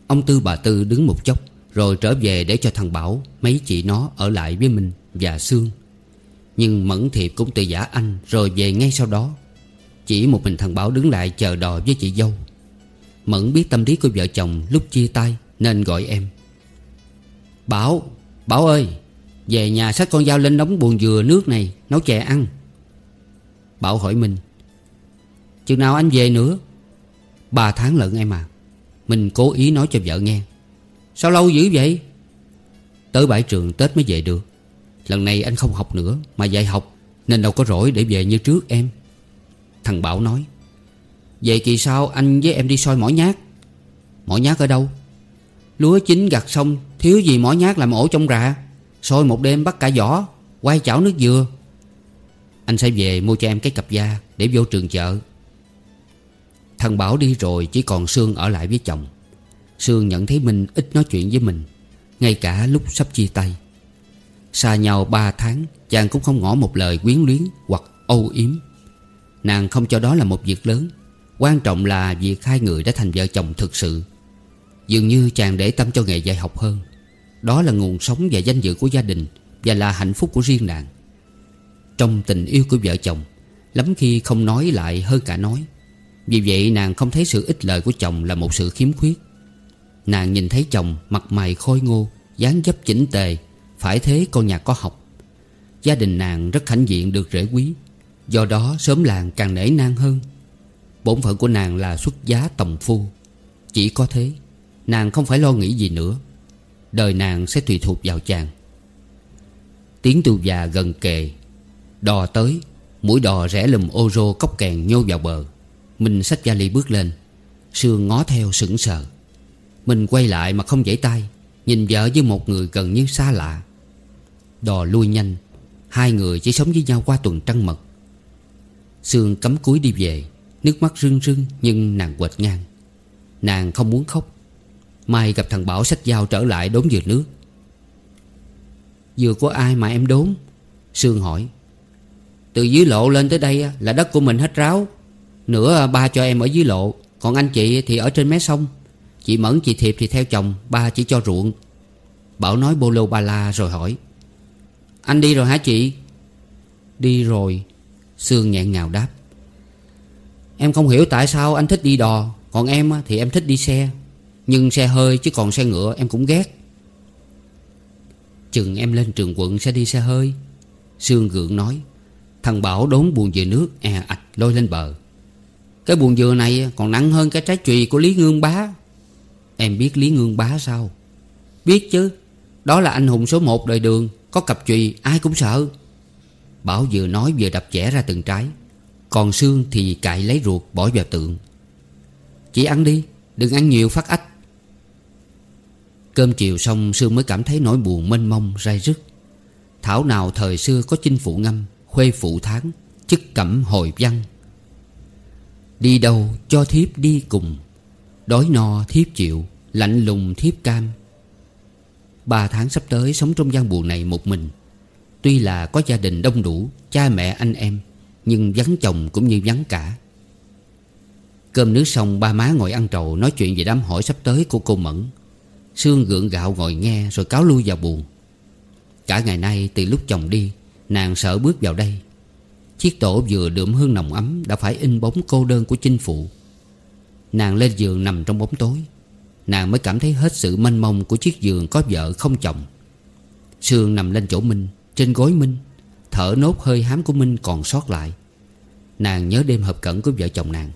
Ông Tư bà Tư đứng một chốc, Rồi trở về để cho thằng Bảo, Mấy chị nó ở lại với Minh và Sương. Nhưng Mẫn Thiệp cũng từ giả anh Rồi về ngay sau đó. Chỉ một mình thằng Bảo đứng lại chờ đò với chị dâu. Mẫn biết tâm lý của vợ chồng lúc chia tay Nên gọi em. Bảo Bảo ơi, Về nhà xách con dao lên đóng buồn dừa nước này, Nấu chè ăn. Bảo hỏi mình Chừng nào anh về nữa? Ba tháng lận em à. Mình cố ý nói cho vợ nghe, Sao lâu dữ vậy? Tới bãi trường Tết mới về được. Lần này anh không học nữa, Mà dạy học, Nên đâu có rỗi để về như trước em. Thằng Bảo nói, Vậy kỳ sau anh với em đi soi mỏ nhát? Mỏ nhát ở đâu? Lúa chín gặt xong, Thiếu gì mỏ nhát làm ổ trong rạ Soi một đêm bắt cả giỏ Quay chảo nước dừa. Anh sẽ về mua cho em cái cặp da Để vô trường chợ. Thằng Bảo đi rồi chỉ còn Sương ở lại với chồng. Sương nhận thấy Minh ít nói chuyện với mình, Ngay cả lúc sắp chia tay. Xa nhau ba tháng, Chàng cũng không ngỏ một lời quyến luyến Hoặc âu yếm. Nàng không cho đó là một việc lớn. Quan trọng là việc hai người đã thành vợ chồng thực sự. Dường như chàng để tâm cho nghề dạy học hơn. Đó là nguồn sống và danh dự của gia đình Và là hạnh phúc của riêng nàng. Trong tình yêu của vợ chồng, Lắm khi không nói lại hơn cả nói. Vì vậy nàng không thấy sự ích lợi của chồng là một sự khiếm khuyết. Nàng nhìn thấy chồng mặt mày khôi ngô, dáng dấp chỉnh tề phải thế con nhà có học. Gia đình nàng rất hãnh diện được rễ quý. Do đó sớm làng càng nể nang hơn. Bổn phận của nàng là xuất giá tòng phu. Chỉ có thế, Nàng không phải lo nghĩ gì nữa. Đời nàng sẽ tùy thuộc vào chàng. Tiếng tu già gần kề. Đò tới, Mũi đò rẽ lùm ô rô cốc kèn nhô vào bờ. Mình xách gia ly bước lên. Sương ngó theo sững sờ. Mình quay lại mà không dãy tay, Nhìn vợ với một người gần như xa lạ. Đò lui nhanh. Hai người chỉ sống với nhau qua tuần trăng mật. Sương cắm cúi đi về, Nước mắt rưng rưng nhưng nàng quệt ngang. Nàng không muốn khóc. Mai gặp thằng Bảo sách dao trở lại đốn dừa nước. Dừa của ai mà em đốn? Sương hỏi. Từ dưới lộ lên tới đây là đất của mình hết ráo. Nữa ba cho em ở dưới lộ, Còn anh chị thì ở trên mé sông. Chị Mẫn, chị Thiệp thì theo chồng, Ba chỉ cho ruộng. Bảo nói bô lô ba la rồi hỏi. Anh đi rồi hả chị? Đi rồi. Sương nhẹ ngào đáp. Em không hiểu tại sao anh thích đi đò, Còn em thì em thích đi xe. Nhưng xe hơi chứ còn xe ngựa em cũng ghét. Chừng em lên trường quận sẽ đi xe hơi. Sương gượng nói. Thằng Bảo đốn buồn dừa nước e ạch lôi lên bờ. Cái buồn dừa này còn nặng hơn cái trái chùy của Lý Ngương Bá. Em biết Lý Ngương Bá sao? Biết chứ. Đó là anh hùng số một đời đường. Có cặp chùy, ai cũng sợ. Bảo vừa nói vừa đập chẻ ra từng trái. Còn xương thì cạy lấy ruột, bỏ vào tượng. Chị ăn đi, Đừng ăn nhiều, phát ách. Cơm chiều xong, Sương mới cảm thấy nỗi buồn mênh mông rai rứt. Thảo nào thời xưa có chinh phụ ngâm, Khuê phụ tháng, Chức cẩm hồi văn. Đi đâu, cho thiếp đi cùng. Đói no, thiếp chịu, Lạnh lùng, thiếp cam. Ba tháng sắp tới sống trong gian buồn này một mình. Tuy là có gia đình đông đủ, Cha mẹ anh em, Nhưng vắng chồng cũng như vắng cả. Cơm nước xong, ba má ngồi ăn trầu Nói chuyện về đám hỏi sắp tới của cô Mẫn. Sương gượng gạo ngồi nghe Rồi cáo lui vào buồn. Cả ngày nay, từ lúc chồng đi, Nàng sợ bước vào đây. Chiếc tổ vừa đượm hương nồng ấm Đã phải in bóng cô đơn của chinh phụ. Nàng lên giường nằm trong bóng tối. Nàng mới cảm thấy hết sự mênh mông Của chiếc giường có vợ không chồng. Sương nằm lên chỗ Minh, Trên gối Minh, Thở nốt hơi hám của Minh còn sót lại. Nàng nhớ đêm hợp cẩn của vợ chồng nàng.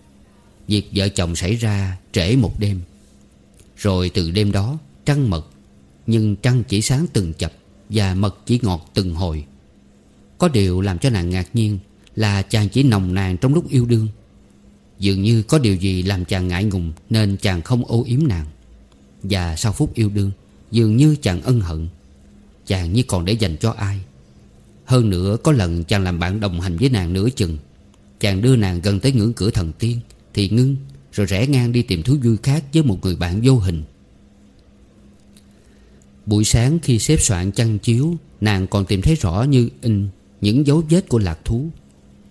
Việc vợ chồng xảy ra trễ một đêm. Rồi từ đêm đó, Trăng mật, Nhưng trăng chỉ sáng từng chập Và mật chỉ ngọt từng hồi. Có điều làm cho nàng ngạc nhiên Là chàng chỉ nồng nàn trong lúc yêu đương. Dường như có điều gì làm chàng ngại ngùng Nên chàng không ô yếm nàng. Và sau phút yêu đương, Dường như chàng ân hận. Chàng như còn để dành cho ai. Hơn nữa, có lần chàng làm bạn đồng hành với nàng nửa chừng. Chàng đưa nàng gần tới ngưỡng cửa thần tiên, Thì ngưng, Rồi rẽ ngang đi tìm thú vui khác Với một người bạn vô hình. Buổi sáng khi xếp soạn chăn chiếu, Nàng còn tìm thấy rõ như in Những dấu vết của lạc thú.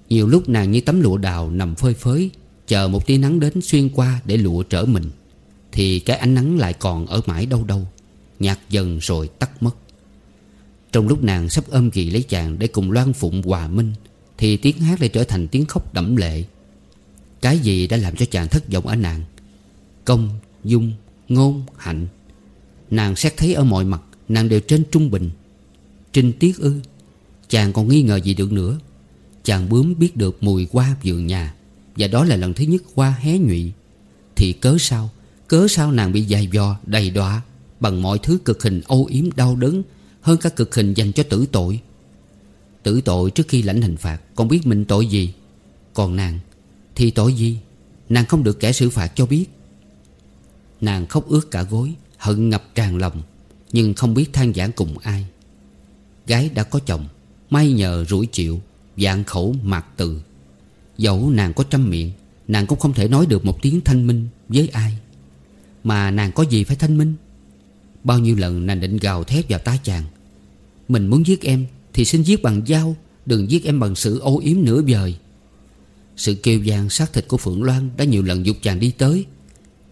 Nhiều lúc nàng như tấm lụa đào nằm phơi phới, Chờ một tia nắng đến xuyên qua để lụa trở mình. Thì cái ánh nắng lại còn ở mãi đâu đâu. Nhạt dần rồi tắt mất. Trong lúc nàng sắp ôm ghì lấy chàng Để cùng loan phụng hòa minh Thì tiếng hát lại trở thành tiếng khóc đẫm lệ. Cái gì đã làm cho chàng thất vọng ở nàng? Công, dung, ngôn, hạnh. Nàng xét thấy ở mọi mặt Nàng đều trên trung bình. Trinh tiết ư Chàng còn nghi ngờ gì được nữa? Chàng bướm biết được mùi hoa vườn nhà Và đó là lần thứ nhất hoa hé nhụy. Thì cớ sao? Cớ sao nàng bị dài dò, đầy đọa, Bằng mọi thứ cực hình âu yếm đau đớn Hơn cả cực hình dành cho tử tội? Tử tội trước khi lãnh hình phạt, Còn biết mình tội gì? Còn nàng, Thì tội gì? Nàng không được kẻ xử phạt cho biết. Nàng khóc ướt cả gối, Hận ngập tràn lòng, Nhưng không biết than giảng cùng ai. Gái đã có chồng, May nhờ rủi chịu Dạng khẩu mạc từ. Dẫu nàng có trăm miệng, Nàng cũng không thể nói được một tiếng thanh minh với ai. Mà nàng có gì phải thanh minh? Bao nhiêu lần nàng định gào thét vào tai chàng. Mình muốn giết em Thì xin giết bằng dao, Đừng giết em bằng sự ô yếm nửa vời. Sự kêu vang xác thịt của Phượng Loan Đã nhiều lần dục chàng đi tới,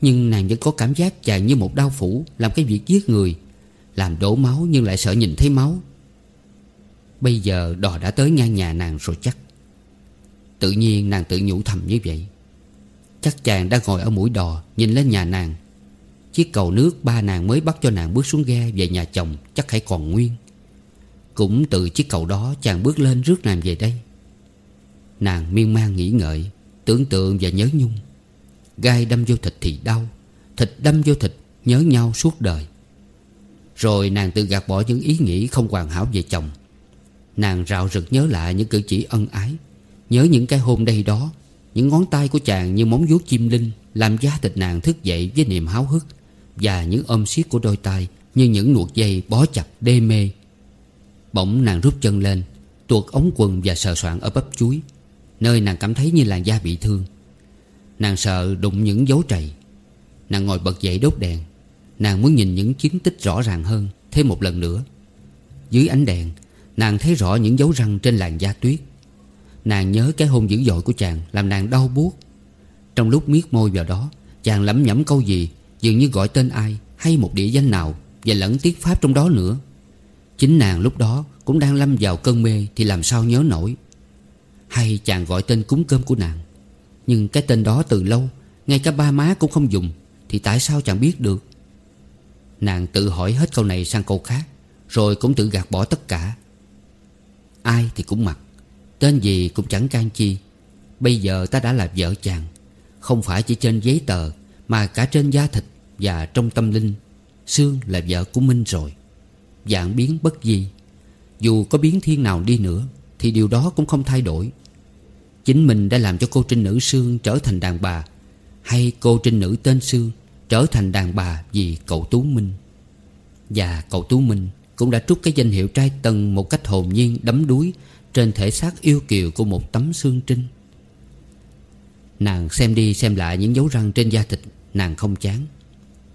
Nhưng nàng vẫn có cảm giác chàng như một đau phủ Làm cái việc giết người, Làm đổ máu nhưng lại sợ nhìn thấy máu. Bây giờ đò đã tới ngang nhà nàng rồi chắc. Tự nhiên nàng tự nhủ thầm như vậy. Chắc chàng đã ngồi ở mũi đò Nhìn lên nhà nàng Chiếc cầu nước ba nàng mới bắt cho nàng bước xuống ghe Về nhà chồng, chắc hãy còn nguyên. Cũng từ chiếc cầu đó, chàng bước lên rước nàng về đây. Nàng miên man nghĩ ngợi, Tưởng tượng và nhớ nhung. Gai đâm vô thịt thì đau, Thịt đâm vô thịt, nhớ nhau suốt đời. Rồi nàng tự gạt bỏ những ý nghĩ không hoàn hảo về chồng. Nàng rạo rực nhớ lại những cử chỉ ân ái, Nhớ những cái hôn đây đó, Những ngón tay của chàng như móng vuốt chim linh, Làm da thịt nàng thức dậy với niềm háo hức. Và những ôm siết của đôi tay Như những nuột dây bó chặt đê mê. Bỗng nàng rút chân lên, Tuột ống quần và sờ soạn ở bắp chuối, Nơi nàng cảm thấy như làn da bị thương. Nàng sợ đụng những dấu trầy. Nàng ngồi bật dậy đốt đèn. Nàng muốn nhìn những chiến tích rõ ràng hơn Thêm một lần nữa. Dưới ánh đèn, Nàng thấy rõ những dấu răng trên làn da tuyết. Nàng nhớ cái hôn dữ dội của chàng Làm nàng đau buốt. Trong lúc miết môi vào đó, Chàng lẩm nhẩm câu gì Dường như gọi tên ai Hay một địa danh nào Và lẫn tiếng Pháp trong đó nữa. Chính nàng lúc đó cũng đang lâm vào cơn mê Thì làm sao nhớ nổi. Hay chàng gọi tên cúng cơm của nàng. Nhưng cái tên đó từ lâu, Ngay cả ba má cũng không dùng, Thì tại sao chàng biết được? Nàng tự hỏi hết câu này sang câu khác, Rồi cũng tự gạt bỏ tất cả. Ai thì cũng mặc, Tên gì cũng chẳng can chi. Bây giờ ta đã là vợ chàng, Không phải chỉ trên giấy tờ, Mà cả trên da thịt. Và trong tâm linh, Sương là vợ của Minh rồi. Dạng biến bất di. Dù có biến thiên nào đi nữa, Thì điều đó cũng không thay đổi. Chính mình đã làm cho cô trinh nữ Sương trở thành đàn bà, Hay cô trinh nữ tên Sương Trở thành đàn bà vì cậu Tú Minh. Và cậu Tú Minh Cũng đã trút cái danh hiệu trai tần Một cách hồn nhiên đấm đuối Trên thể xác yêu kiều của một tấm xương trinh. Nàng xem đi xem lại những dấu răng trên da thịt, Nàng không chán.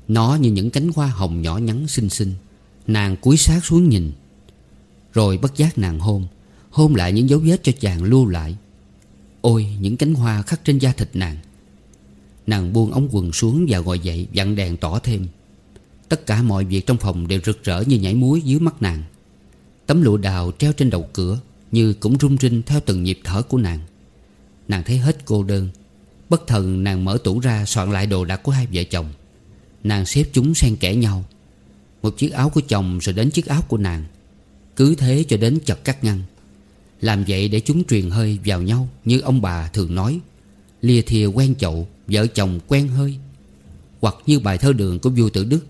Nó như những cánh hoa hồng nhỏ nhắn xinh xinh. Nàng cúi sát xuống nhìn. Rồi bất giác nàng hôn Hôn lại những dấu vết cho chàng lưu lại. Ôi, những cánh hoa khắc trên da thịt nàng. Nàng buông ống quần xuống và ngồi dậy, Dặn đèn tỏ thêm. Tất cả mọi việc trong phòng đều rực rỡ như nhảy muối dưới mắt nàng. Tấm lụa đào treo trên đầu cửa Như cũng rung rinh theo từng nhịp thở của nàng. Nàng thấy hết cô đơn. Bất thần nàng mở tủ ra soạn lại đồ đạc của hai vợ chồng. Nàng xếp chúng xen kẽ nhau. Một chiếc áo của chồng rồi đến chiếc áo của nàng. Cứ thế cho đến chật cắt ngăn. Làm vậy để chúng truyền hơi vào nhau Như ông bà thường nói. Lìa thìa quen chậu, Vợ chồng quen hơi. Hoặc như bài thơ đường của vua tử đức.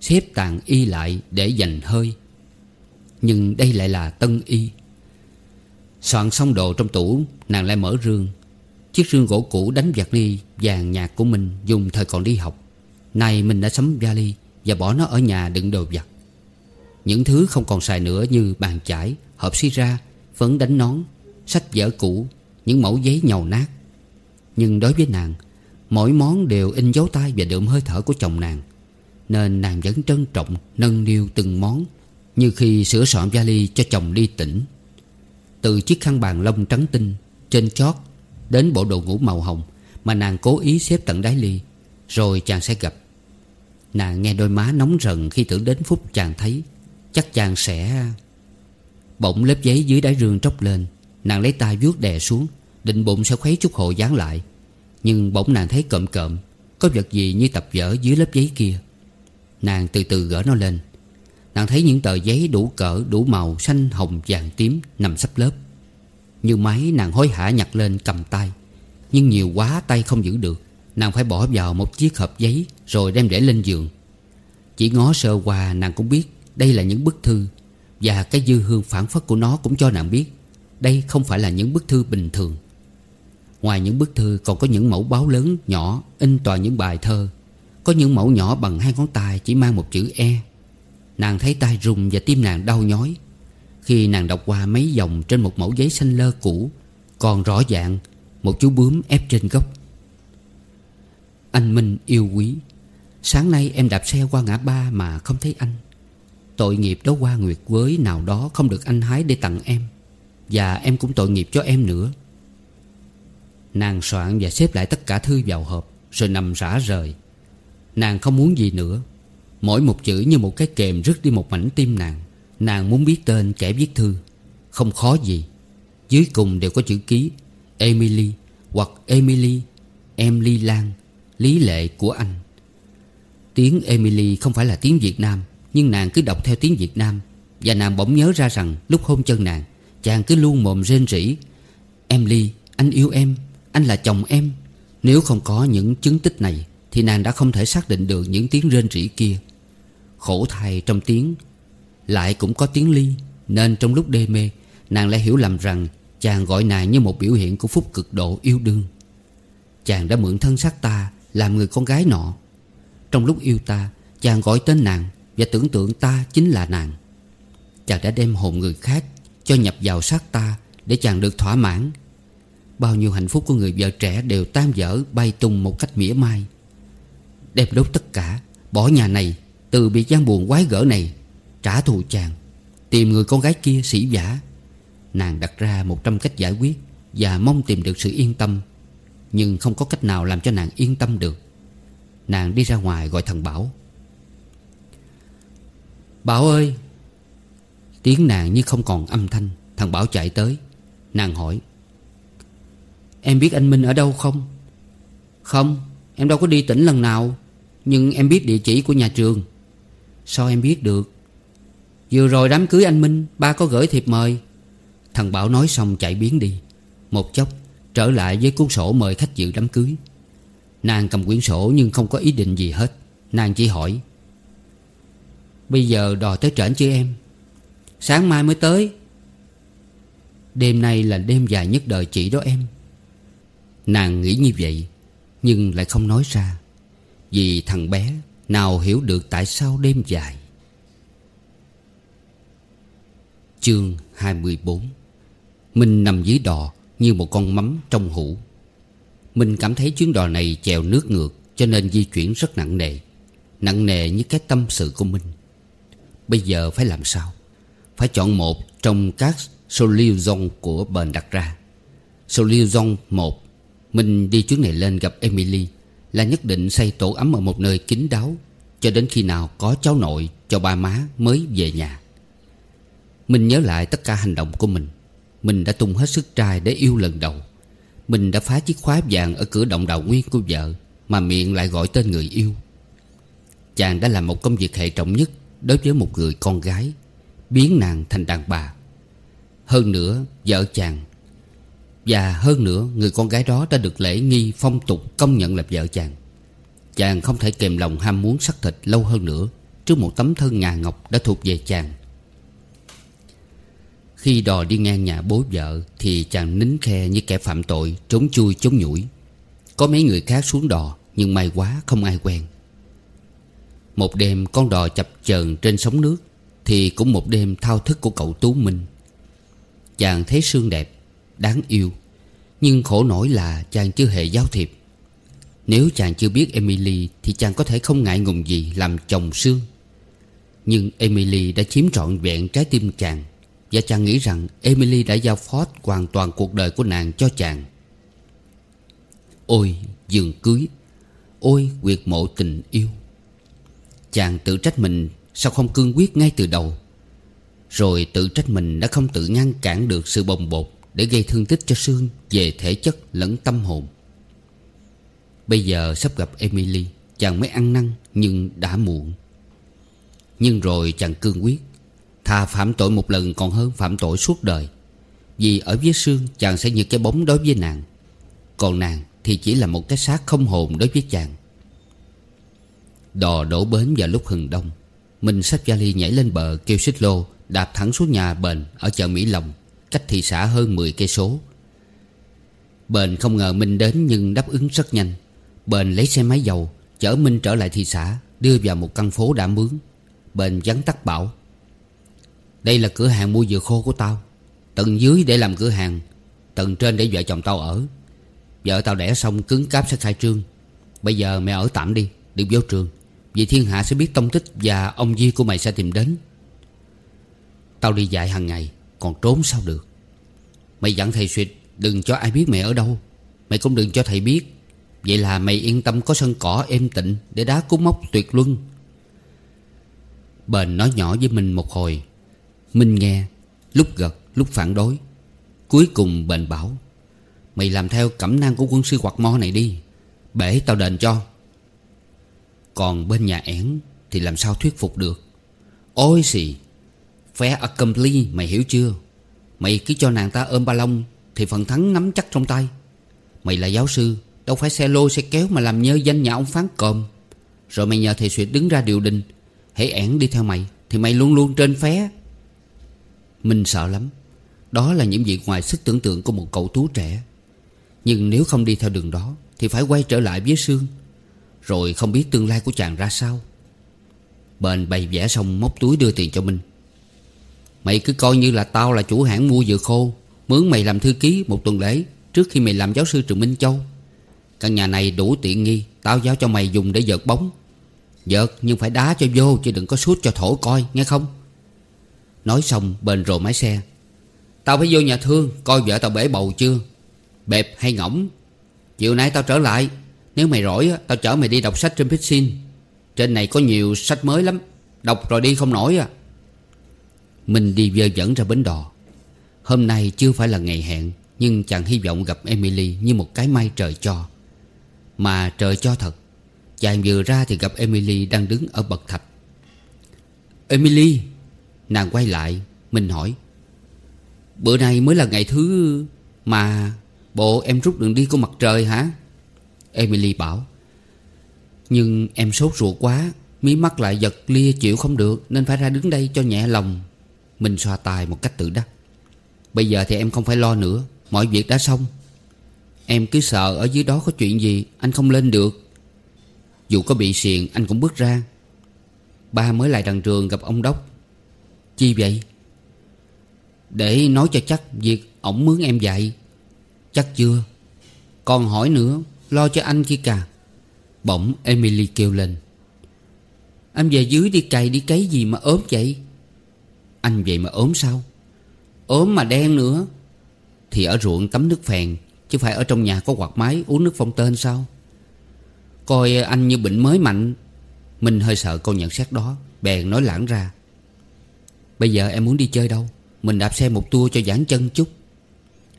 Xếp tàn y lại để dành hơi. Nhưng đây lại là tân y. Soạn xong đồ trong tủ, Nàng lại mở rương. Chiếc rương gỗ cũ đánh vạt ly vàng nhạt của mình Dùng thời còn đi học. Nay mình đã sắm vali Và bỏ nó ở nhà đựng đồ vặt Những thứ không còn xài nữa như bàn chải, Hộp xi ra, Phấn đánh nón, Sách vở cũ, Những mẫu giấy nhầu nát. Nhưng đối với nàng, Mỗi món đều in dấu tay và đượm hơi thở của chồng nàng, Nên nàng vẫn trân trọng, Nâng niu từng món Như khi sửa soạn vali cho chồng đi tỉnh. Từ chiếc khăn bàn lông trắng tinh Trên chót Đến bộ đồ ngủ màu hồng Mà nàng cố ý xếp tận đáy ly, Rồi chàng sẽ gặp Nàng nghe đôi má nóng rần khi tưởng đến phút chàng thấy Chắc chàng sẽ Bỗng lớp giấy dưới đáy rương tróc lên. Nàng lấy tay vuốt đè xuống, Định bụng sẽ khuấy chút hộ dán lại. Nhưng bỗng nàng thấy cộm cộm, Có vật gì như tập vở dưới lớp giấy kia. Nàng từ từ gỡ nó lên. Nàng thấy những tờ giấy đủ cỡ, đủ màu, Xanh, hồng, vàng, tím nằm sắp lớp. Như máy, nàng hối hả nhặt lên cầm tay. Nhưng nhiều quá, tay không giữ được. Nàng phải bỏ vào một chiếc hộp giấy rồi đem để lên giường. Chỉ ngó sơ qua, nàng cũng biết Đây là những bức thư, Và cái dư hương phản phất của nó cũng cho nàng biết Đây không phải là những bức thư bình thường. Ngoài những bức thư còn có những mẫu báo lớn nhỏ, In toàn những bài thơ. Có những mẫu nhỏ bằng hai ngón tay Chỉ mang một chữ E. Nàng thấy tay rung và tim nàng đau nhói. Khi nàng đọc qua mấy dòng Trên một mẫu giấy xanh lơ cũ, Còn rõ ràng Một chú bướm ép trên gốc Anh Minh yêu quý. Sáng nay em đạp xe qua ngã ba mà không thấy anh. Tội nghiệp đó qua nguyệt quới nào đó không được anh hái để tặng em. Và em cũng tội nghiệp cho em nữa. Nàng soạn và xếp lại tất cả thư vào hộp, Rồi nằm rã rời. Nàng không muốn gì nữa. Mỗi một chữ như một cái kềm rứt đi một mảnh tim nàng. Nàng muốn biết tên kẻ viết thư. Không khó gì. Dưới cùng đều có chữ ký, Emily, hoặc Emily Em Ly Lan, Lý lệ của anh. Tiếng Emily không phải là tiếng Việt Nam Nhưng nàng cứ đọc theo tiếng Việt Nam. Và nàng bỗng nhớ ra rằng Lúc hôn chân nàng Chàng cứ luôn mồm rên rỉ. Em Ly, anh yêu em Anh là chồng em. Nếu không có những chứng tích này Thì nàng đã không thể xác định được những tiếng rên rỉ kia. Khổ thay trong tiếng Lại cũng có tiếng ly Nên trong lúc đê mê Nàng lại hiểu lầm rằng Chàng gọi nàng như một biểu hiện của phúc cực độ yêu đương. Chàng đã mượn thân xác ta Làm người con gái nọ. Trong lúc yêu ta, Chàng gọi tên nàng Và tưởng tượng ta chính là nàng. Chàng đã đem hồn người khác Cho nhập vào xác ta Để chàng được thỏa mãn. Bao nhiêu hạnh phúc của người vợ trẻ Đều tan vỡ, bay tung một cách mỉa mai. Đem đốt tất cả, Bỏ nhà này, Từ bị gian buồn quái gở này, Trả thù chàng, Tìm người con gái kia sĩ giả Nàng đặt ra một trăm cách giải quyết Và mong tìm được sự yên tâm, Nhưng không có cách nào làm cho nàng yên tâm được. Nàng đi ra ngoài gọi thằng Bảo. Bảo ơi! Tiếng nàng như không còn âm thanh. Thằng Bảo chạy tới. Nàng hỏi, Em biết anh Minh ở đâu không? Không, Em đâu có đi tỉnh lần nào, Nhưng em biết địa chỉ của nhà trường. Sao em biết được? Vừa rồi đám cưới anh Minh, Ba có gửi thiệp mời. Thằng Bảo nói xong chạy biến đi. Một chốc, trở lại với cuốn sổ mời khách dự đám cưới. Nàng cầm quyển sổ nhưng không có ý định gì hết. Nàng chỉ hỏi, Bây giờ đò tới trển chưa em? Sáng mai mới tới. Đêm nay là đêm dài nhất đời chị đó em. Nàng nghĩ như vậy, Nhưng lại không nói ra, Vì thằng bé Nào hiểu được tại sao đêm dài. Chương 24 Minh nằm dưới đò Như một con mắm trong hũ mình cảm thấy chuyến đò này chèo nước ngược, Cho nên di chuyển rất nặng nề. Nặng nề như cái tâm sự của mình. Bây giờ phải làm sao? Phải chọn một trong các solution của bền đặt ra. Solution một, mình đi chuyến này lên gặp Emily, Là nhất định xây tổ ấm ở một nơi kín đáo, Cho đến khi nào có cháu nội, cho ba má mới về nhà. Mình nhớ lại tất cả hành động của mình. Mình đã tung hết sức trai để yêu lần đầu. Mình đã phá chiếc khóa vàng ở cửa động đào nguyên của vợ, Mà miệng lại gọi tên người yêu. Chàng đã làm một công việc hệ trọng nhất Đối với một người con gái, Biến nàng thành đàn bà. Hơn nữa, vợ chàng, Và hơn nữa, người con gái đó đã được lễ nghi phong tục công nhận là vợ chàng. Chàng không thể kèm lòng ham muốn sắc thịt lâu hơn nữa Trước một tấm thân ngà ngọc đã thuộc về chàng. Khi đò đi ngang nhà bố vợ, Thì chàng nín khe như kẻ phạm tội, Trốn chui, trốn nhủi. Có mấy người khác xuống đò, Nhưng may quá không ai quen. Một đêm, con đò chập chờn trên sóng nước, Thì cũng một đêm thao thức của cậu Tú Minh. Chàng thấy Sương đẹp, Đáng yêu, Nhưng khổ nổi là chàng chưa hề giao thiệp. Nếu chàng chưa biết Emily Thì chàng có thể không ngại ngùng gì làm chồng Sương. Nhưng Emily đã chiếm trọn vẹn trái tim chàng. Và chàng nghĩ rằng Emily đã giao phó hoàn toàn cuộc đời của nàng cho chàng. Ôi, giường cưới. Ôi, quyệt mộ tình yêu. Chàng tự trách mình Sao không cương quyết ngay từ đầu. Rồi tự trách mình đã không tự ngăn cản được sự bồng bột Để gây thương tích cho Sương Về thể chất lẫn tâm hồn. Bây giờ sắp gặp Emily, Chàng mới ăn năn Nhưng đã muộn. Nhưng rồi chàng cương quyết. Thà phạm tội một lần còn hơn phạm tội suốt đời. Vì ở dưới xương, Chàng sẽ như cái bóng đối với nàng. Còn nàng thì chỉ là một cái xác không hồn đối với chàng. Đò đổ bến vào lúc hừng đông, Minh xách vali nhảy lên bờ kêu xích lô, Đạp thẳng xuống nhà bền Ở chợ Mỹ Lòng, Cách thị xã hơn 10 cây số. Bền không ngờ Minh đến nhưng đáp ứng rất nhanh. Bền lấy xe máy dầu, Chở Minh trở lại thị xã, Đưa vào một căn phố đã mướn. Bền vắn tắt bảo đây là cửa hàng mua dừa khô của tao. Tầng dưới để làm cửa hàng, Tầng trên để vợ chồng tao ở. Vợ tao đẻ xong cứng cáp sẽ khai trương. Bây giờ mẹ ở tạm đi Đừng vô trường. Vì thiên hạ sẽ biết tông tích Và ông Di của mày sẽ tìm đến. Tao đi dạy hàng ngày, Còn trốn sao được? Mày dặn thầy suyệt Đừng cho ai biết mẹ ở đâu. Mày cũng đừng cho thầy biết. Vậy là mày yên tâm có sân cỏ êm tịnh Để đá cú mốc tuyệt luân. Bền nói nhỏ với mình một hồi Minh nghe, Lúc gật, Lúc phản đối. Cuối cùng bền bảo, Mày làm theo cẩm nang của quân sư quạt mo này đi, Bể tao đền cho. Còn bên nhà ẻn Thì làm sao thuyết phục được? Ôi xì Fair accompli, mày hiểu chưa? Mày cứ cho nàng ta ôm ba lông Thì phần thắng nắm chắc trong tay. Mày là giáo sư, Đâu phải xe lôi xe kéo mà làm nhơ danh nhà ông phán còm. Rồi mày nhờ thầy Xuyệt đứng ra điều đình. Hãy ẻn đi theo mày Thì mày luôn luôn trên phé Minh sợ lắm. Đó là những việc ngoài sức tưởng tượng của một cậu tú trẻ. Nhưng nếu không đi theo đường đó, Thì phải quay trở lại với Sương. Rồi không biết tương lai của chàng ra sao. Bền bày vẽ xong móc túi đưa tiền cho Minh. Mày cứ coi như là tao là chủ hãng mua dừa khô, Mướn mày làm thư ký một tuần lễ Trước khi mày làm giáo sư trường Minh Châu. Căn nhà này đủ tiện nghi, Tao giao cho mày dùng để vợt bóng. Vợt nhưng phải đá cho vô Chứ đừng có suốt cho thổ coi, nghe không? Nói xong bên rồ máy xe. Tao phải vô nhà thương, Coi vợ tao bể bầu chưa? Bẹp hay ngỗng? Chiều nay tao trở lại. Nếu mày rỗi tao chở mày đi đọc sách trên Pixin Trên này có nhiều sách mới lắm. Đọc rồi đi không nổi à. Mình đi vơ dẫn ra bến đò. Hôm nay chưa phải là ngày hẹn, Nhưng chàng hy vọng gặp Emily như một cái may trời cho. Mà trời cho thật. Chàng vừa ra thì gặp Emily đang đứng ở bậc thạch. Emily! Nàng quay lại, Mình hỏi, Bữa nay mới là ngày thứ Mà Bộ em rút đường đi của mặt trời hả? Emily bảo, Nhưng em sốt ruột quá, Mí mắt lại giật lia chịu không được Nên phải ra đứng đây cho nhẹ lòng. Mình xoa tài một cách tự đắc, Bây giờ thì em không phải lo nữa, Mọi việc đã xong. Em cứ sợ ở dưới đó có chuyện gì Anh không lên được. Dù có bị xiền anh cũng bước ra. Ba mới lại đằng trường gặp ông Đốc. Chi vậy? Để nói cho chắc Việc ổng mướn em dạy. Chắc chưa? Còn hỏi nữa, Lo cho anh kia cả Bỗng Emily kêu lên. Anh về dưới đi cày đi cấy gì mà ốm vậy? Anh vậy mà ốm sao? Ốm mà đen nữa. Thì ở ruộng tắm nước phèn, Chứ phải ở trong nhà có quạt máy uống nước phong tên sao? Coi anh như bệnh mới mạnh. Mình hơi sợ câu nhận xét đó, Bèn nói lãng ra. Bây giờ em muốn đi chơi đâu? Mình đạp xe một tour cho giãn chân chút.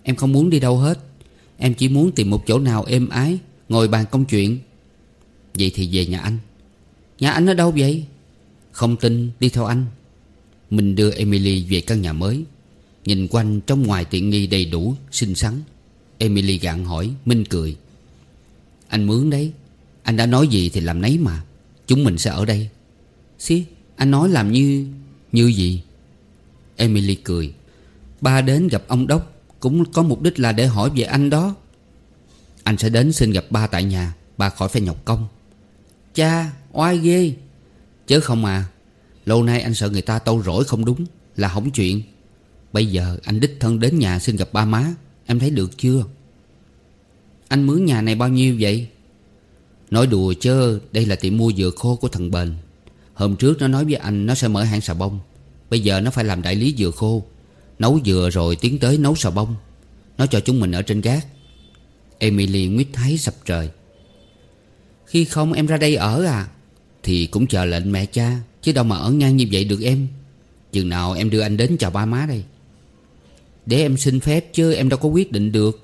Em không muốn đi đâu hết. Em chỉ muốn tìm một chỗ nào êm ái, Ngồi bàn công chuyện. Vậy thì về nhà anh. Nhà anh ở đâu vậy? Không tin, đi theo anh. Mình đưa Emily về căn nhà mới. Nhìn quanh trong ngoài tiện nghi đầy đủ, Xinh xắn. Emily gạn hỏi, Minh cười. Anh mướn đấy. Anh đã nói gì thì làm nấy mà. Chúng mình sẽ ở đây. Xí, anh nói làm như Như gì? Emily cười. Ba đến gặp ông Đốc, Cũng có mục đích là để hỏi về anh đó. Anh sẽ đến xin gặp ba tại nhà, Ba khỏi phải nhọc công. Cha, oai ghê. Chứ không à Lâu nay anh sợ người ta tâu rỗi không đúng, Là hỏng chuyện. Bây giờ anh đích thân đến nhà xin gặp ba má, Em thấy được chưa? Anh mướn nhà này bao nhiêu vậy? Nói đùa chứ Đây là tiệm mua dừa khô của thằng Bền. Hôm trước nó nói với anh Nó sẽ mở hãng xà bông. Bây giờ nó phải làm đại lý dừa khô. Nấu dừa rồi tiến tới nấu xà bông. Nó cho chúng mình ở trên gác. Emily nguyết thái sập trời. Khi không em ra đây ở à? Thì cũng chờ lệnh mẹ cha, Chứ đâu mà ở ngang như vậy được em. Chừng nào em đưa anh đến chào ba má đây. Để em xin phép, chứ em đâu có quyết định được.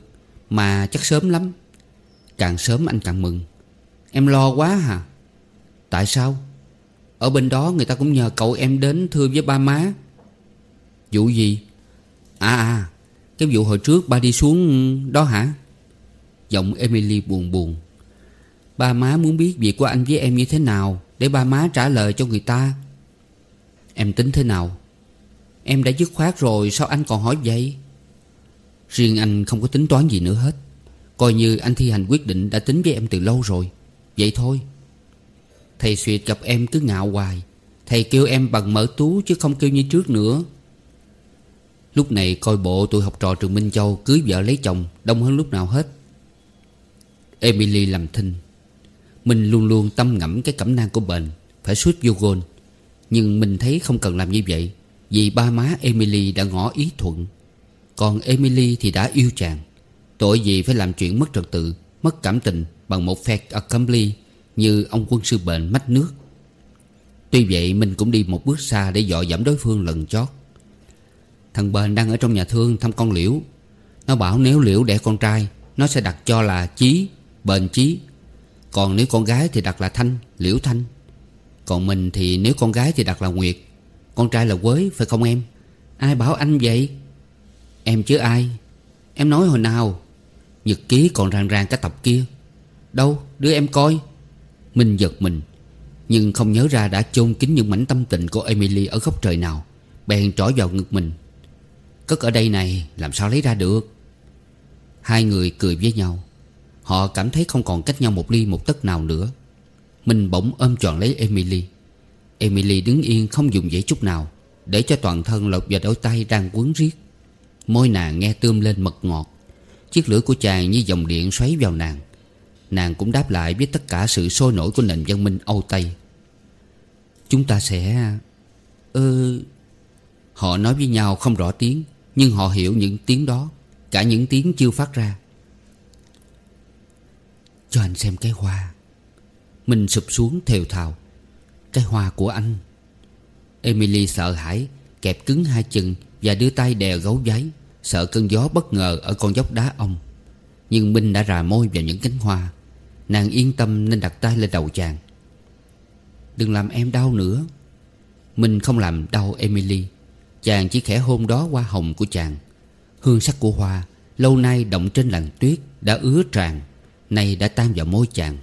Mà chắc sớm lắm. Càng sớm anh càng mừng. Em lo quá hả Tại sao? Ở bên đó người ta cũng nhờ cậu em đến thưa với ba má. Vụ gì? À à Cái vụ hồi trước ba đi xuống đó hả? Giọng Emily buồn buồn. Ba má muốn biết việc của anh với em như thế nào Để ba má trả lời cho người ta. Em tính thế nào? Em đã dứt khoát rồi, Sao anh còn hỏi vậy? Riêng anh không có tính toán gì nữa hết. Coi như anh thi hành quyết định đã tính với em từ lâu rồi. Vậy thôi. Thầy suyệt gặp em cứ ngạo hoài. Thầy kêu em bằng mở tú chứ không kêu như trước nữa. Lúc này coi bộ tụi học trò trường Minh Châu Cưới vợ lấy chồng, đông hơn lúc nào hết. Emily làm thinh. Mình luôn luôn tâm ngẫm cái cẩm nang của bệnh, Phải suốt vô gôn. Nhưng mình thấy không cần làm như vậy, Vì ba má Emily đã ngỏ ý thuận. Còn Emily thì đã yêu chàng. Tội gì phải làm chuyện mất trật tự, Mất cảm tình Bằng một fact accompli như ông quân sư bệnh mách nước. Tuy vậy, mình cũng đi một bước xa Để dọ dẫm đối phương lần chót. Thằng Bền đang ở trong nhà thương thăm con Liễu. Nó bảo nếu Liễu đẻ con trai, Nó sẽ đặt cho là Chí, Bền Chí. Còn nếu con gái thì đặt là Thanh, Liễu Thanh. Còn mình thì nếu con gái thì đặt là Nguyệt. Con trai là Quế, phải không em? Ai bảo anh vậy? Em chứ ai? Em nói hồi nào? Nhật ký còn ràng ràng cả tập kia. Đâu đưa em coi. Minh giật mình, Nhưng không nhớ ra đã chôn kín những mảnh tâm tình của Emily ở góc trời nào. Bèn trỏ vào ngực mình. Cất ở đây này, làm sao lấy ra được? Hai người cười với nhau. Họ cảm thấy không còn cách nhau một ly một tấc nào nữa. Minh bỗng ôm trọn lấy Emily. Emily đứng yên không dùng dãy chút nào, Để cho toàn thân lột vào đôi tay đang quấn riết. Môi nàng nghe tươm lên mật ngọt. Chiếc lưỡi của chàng như dòng điện xoáy vào nàng. Nàng cũng đáp lại với tất cả sự sôi nổi của nền văn minh Âu Tây. Chúng ta sẽ... Ơ... Ừ... Họ nói với nhau không rõ tiếng, Nhưng họ hiểu những tiếng đó, Cả những tiếng chưa phát ra. Cho anh xem cái hoa. Mình sụp xuống thều thào. Cái hoa của anh. Emily sợ hãi, Kẹp cứng hai chân Và đưa tay đè gấu giấy, Sợ cơn gió bất ngờ ở con dốc đá ông. Nhưng Minh đã rà môi vào những cánh hoa. Nàng yên tâm nên đặt tay lên đầu chàng. Đừng làm em đau nữa. Mình không làm đau Emily. Chàng chỉ khẽ hôn đó qua hồng của chàng. Hương sắc của hoa Lâu nay động trên làn tuyết Đã ứa tràn, Nay đã tan vào môi chàng.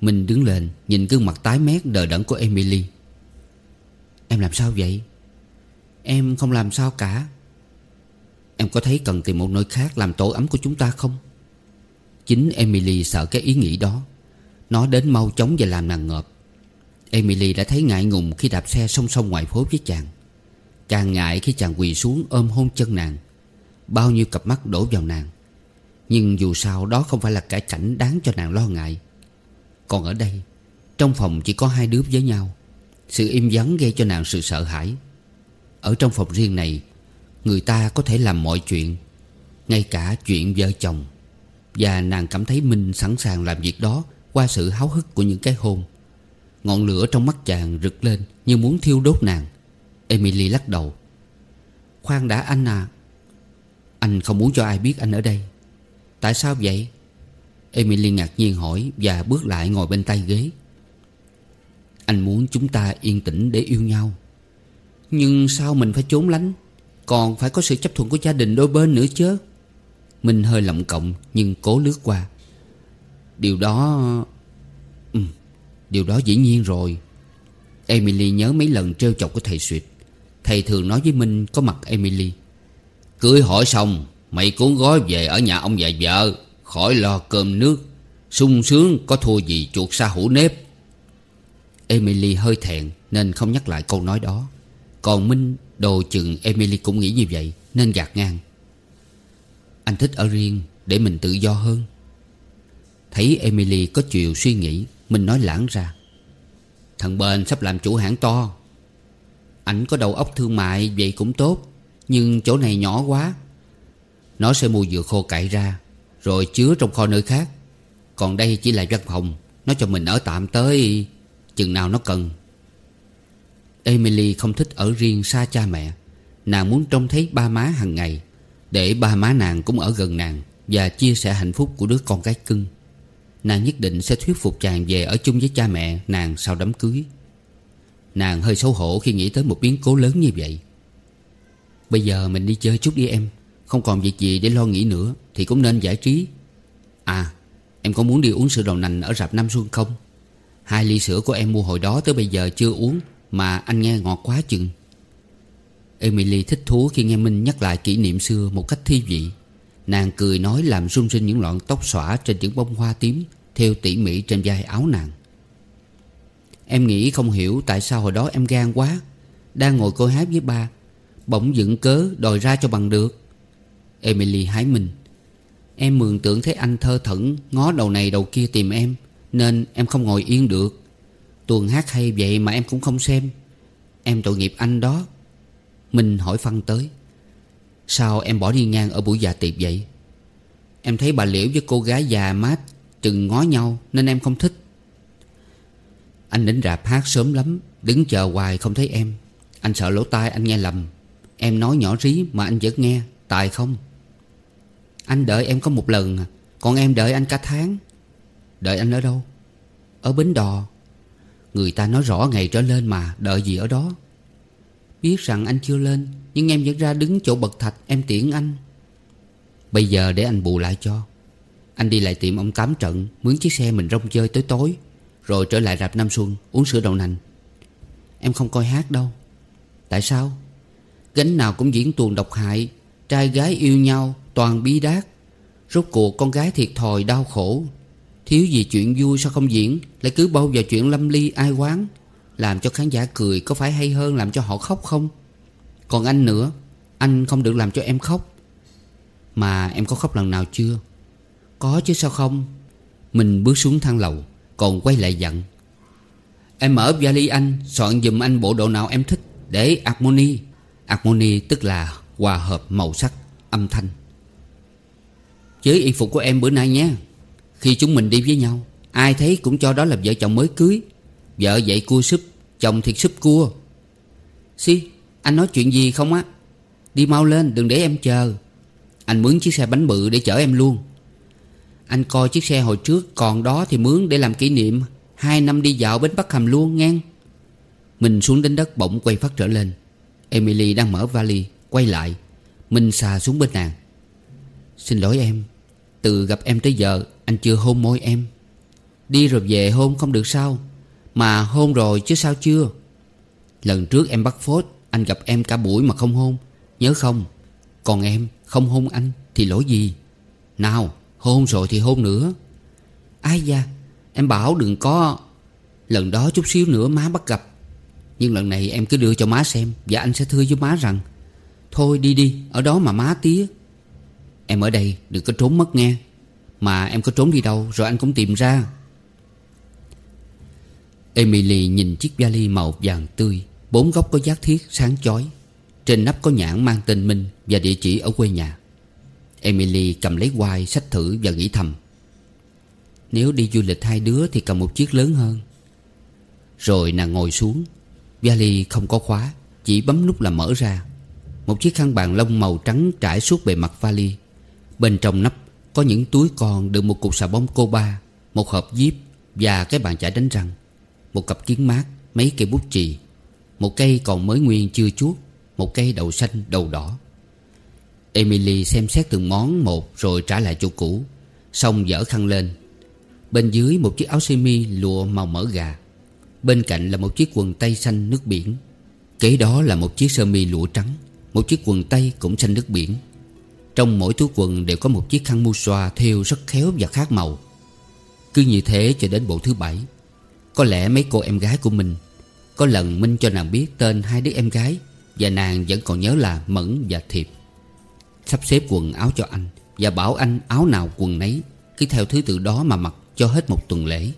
Mình đứng lên, Nhìn gương mặt tái mét đờ đẫn của Emily. Em làm sao vậy? Em không làm sao cả. Em có thấy cần tìm một nơi khác Làm tổ ấm của chúng ta không? Chính Emily sợ cái ý nghĩ đó. Nó đến mau chóng và làm nàng ngợp. Emily đã thấy ngại ngùng khi đạp xe song song ngoài phố với chàng. Càng ngại khi chàng quỳ xuống ôm hôn chân nàng. Bao nhiêu cặp mắt đổ vào nàng. Nhưng dù sao đó không phải là cái cảnh đáng cho nàng lo ngại. Còn ở đây, Trong phòng chỉ có hai đứa với nhau. Sự im vắng gây cho nàng sự sợ hãi. Ở trong phòng riêng này, Người ta có thể làm mọi chuyện, Ngay cả chuyện vợ chồng. Và nàng cảm thấy mình sẵn sàng làm việc đó Qua sự háo hức của những cái hôn. Ngọn lửa trong mắt chàng rực lên Như muốn thiêu đốt nàng. Emily lắc đầu. Khoan đã anh à. Anh không muốn cho ai biết anh ở đây. Tại sao vậy? Emily ngạc nhiên hỏi Và bước lại ngồi bên tay ghế. Anh muốn chúng ta yên tĩnh để yêu nhau. Nhưng sao mình phải trốn lánh? Còn phải có sự chấp thuận của gia đình đôi bên nữa chứ minh hơi lộng cộng Nhưng cố lướt qua. Điều đó ừ, Điều đó dĩ nhiên rồi. Emily nhớ mấy lần trêu chọc của thầy Suyệt. Thầy thường nói với Minh có mặt Emily. Cưới hỏi xong Mày cuốn gói về ở nhà ông già vợ Khỏi lo cơm nước sung sướng có thua gì chuột sa hủ nếp. Emily hơi thẹn Nên không nhắc lại câu nói đó. Còn Minh đồ chừng Emily cũng nghĩ như vậy Nên gạt ngang. Anh thích ở riêng Để mình tự do hơn. Thấy Emily có chiều suy nghĩ, mình nói lãng ra. Thằng Bền sắp làm chủ hãng to. Ảnh có đầu óc thương mại, vậy cũng tốt, Nhưng chỗ này nhỏ quá. Nó sẽ mua dừa khô cải ra, Rồi chứa trong kho nơi khác. Còn đây chỉ là văn phòng, Nó cho mình ở tạm tới Chừng nào nó cần. Emily không thích ở riêng xa cha mẹ. Nàng muốn trông thấy ba má hàng ngày. Để ba má nàng cũng ở gần nàng Và chia sẻ hạnh phúc của đứa con gái cưng. Nàng nhất định sẽ thuyết phục chàng về ở chung với cha mẹ nàng sau đám cưới. Nàng hơi xấu hổ khi nghĩ tới một biến cố lớn như vậy. Bây giờ mình đi chơi chút đi em, Không còn việc gì để lo nghĩ nữa Thì cũng nên giải trí. À em có muốn đi uống sữa đậu nành ở rạp Nam Xuân không? Hai ly sữa của em mua hồi đó tới bây giờ chưa uống Mà anh nghe ngọt quá chừng. Emily thích thú khi nghe Minh nhắc lại kỷ niệm xưa một cách thi vị. Nàng cười nói làm rung rinh những lọn tóc xõa trên những bông hoa tím, Theo tỉ mỉ trên vai áo nàng. Em nghĩ không hiểu tại sao hồi đó em gan quá, Đang ngồi coi hát với ba. Bỗng dựng cớ đòi ra cho bằng được. Emily hái mình. Em mường tượng thấy anh thơ thẩn, Ngó đầu này đầu kia tìm em, Nên em không ngồi yên được. Tuần hát hay vậy mà em cũng không xem. Em tội nghiệp anh đó. Minh hỏi phân tới. Sao em bỏ đi ngang ở buổi dạ tiệc vậy? Em thấy bà Liễu với cô gái già mát Chừng ngó nhau Nên em không thích. Anh đến rạp hát sớm lắm, Đứng chờ hoài không thấy em. Anh sợ lỗ tai anh nghe lầm. Em nói nhỏ rí mà anh vẫn nghe Tài không? Anh đợi em có một lần à, Còn em đợi anh cả tháng. Đợi anh ở đâu? Ở Bến Đò. Người ta nói rõ ngày trở lên mà, Đợi gì ở đó? Biết rằng anh chưa lên, Nhưng em vẫn ra đứng chỗ bậc thạch, Em tiễn anh. Bây giờ để anh bù lại cho. Anh đi lại tiệm ông Tám trận, Mướn chiếc xe mình rong chơi tới tối, Rồi trở lại rạp Nam Xuân, Uống sữa đậu nành. Em không coi hát đâu. Tại sao? Gánh nào cũng diễn tuồng độc hại, Trai gái yêu nhau, toàn bi đát. Rốt cuộc con gái thiệt thòi đau khổ. Thiếu gì chuyện vui sao không diễn, Lại cứ bao vào chuyện lâm ly ai quán làm cho khán giả cười có phải hay hơn làm cho họ khóc không? Còn anh nữa, Anh không được làm cho em khóc. Mà em có khóc lần nào chưa? Có chứ sao không? Mình bước xuống thang lầu, Còn quay lại dặn. Em mở vali anh, Soạn dùm anh bộ đồ nào em thích, Để harmony Harmony tức là hòa hợp màu sắc, âm thanh. Với y phục của em bữa nay nhé. Khi chúng mình đi với nhau, Ai thấy cũng cho đó là vợ chồng mới cưới. Vợ dậy cua súp Chồng thiệt súp cua. Si anh nói chuyện gì không á? Đi mau lên, đừng để em chờ. Anh mướn chiếc xe bánh bự để chở em luôn. Anh coi chiếc xe hồi trước, Còn đó thì mướn để làm kỷ niệm. Hai năm đi dạo bến Bắc Hàm luôn ngang Mình xuống đến đất bỗng quay phát trở lên. Emily đang mở vali, Quay lại. Minh xà xuống bên nàng. Xin lỗi em, Từ gặp em tới giờ, Anh chưa hôn môi em. Đi rồi về hôn không được sao? Mà hôn rồi chứ sao chưa? Lần trước em bắt phốt, Anh gặp em cả buổi mà không hôn. Nhớ không? Còn em không hôn anh Thì lỗi gì? Nào, hôn rồi thì hôn nữa. Ai da, Em bảo đừng có Lần đó chút xíu nữa má bắt gặp. Nhưng lần này em cứ đưa cho má xem Và anh sẽ thưa với má rằng, Thôi đi đi, Ở đó mà má tía. Em ở đây đừng có trốn mất nghe. Mà em có trốn đi đâu Rồi anh cũng tìm ra. Emily nhìn chiếc vali màu vàng tươi, Bốn góc có giác thiết sáng chói. Trên nắp có nhãn mang tên Minh Và địa chỉ ở quê nhà. Emily cầm lấy quai, sách thử và nghĩ thầm. Nếu đi du lịch hai đứa Thì cầm một chiếc lớn hơn. Rồi nàng ngồi xuống. Vali không có khóa, Chỉ bấm nút là mở ra. Một chiếc khăn bàn lông màu trắng trải suốt bề mặt vali. Bên trong nắp Có những túi con đựng một cục xà bông cô ba Một hộp díp Và cái bàn chải đánh răng. Một cặp kiến mát, Mấy cây bút chì, Một cây còn mới nguyên chưa chuốt, Một cây đậu xanh đầu đỏ. Emily xem xét từng món một Rồi trả lại chỗ cũ, Xong dở khăn lên. Bên dưới một chiếc áo sơ mi lụa màu mỡ gà, Bên cạnh là một chiếc quần tây xanh nước biển. Kế đó là một chiếc sơ mi lụa trắng, Một chiếc quần tây cũng xanh nước biển. Trong mỗi túi quần đều có một chiếc khăn mu xoa Thêu rất khéo và khác màu. Cứ như thế cho đến bộ thứ bảy. Có lẽ mấy cô em gái của mình, Có lần Minh cho nàng biết tên hai đứa em gái Và nàng vẫn còn nhớ là Mẫn và Thiệp. Sắp xếp quần áo cho anh Và bảo anh áo nào quần nấy, Cứ theo thứ tự đó mà mặc cho hết một tuần lễ.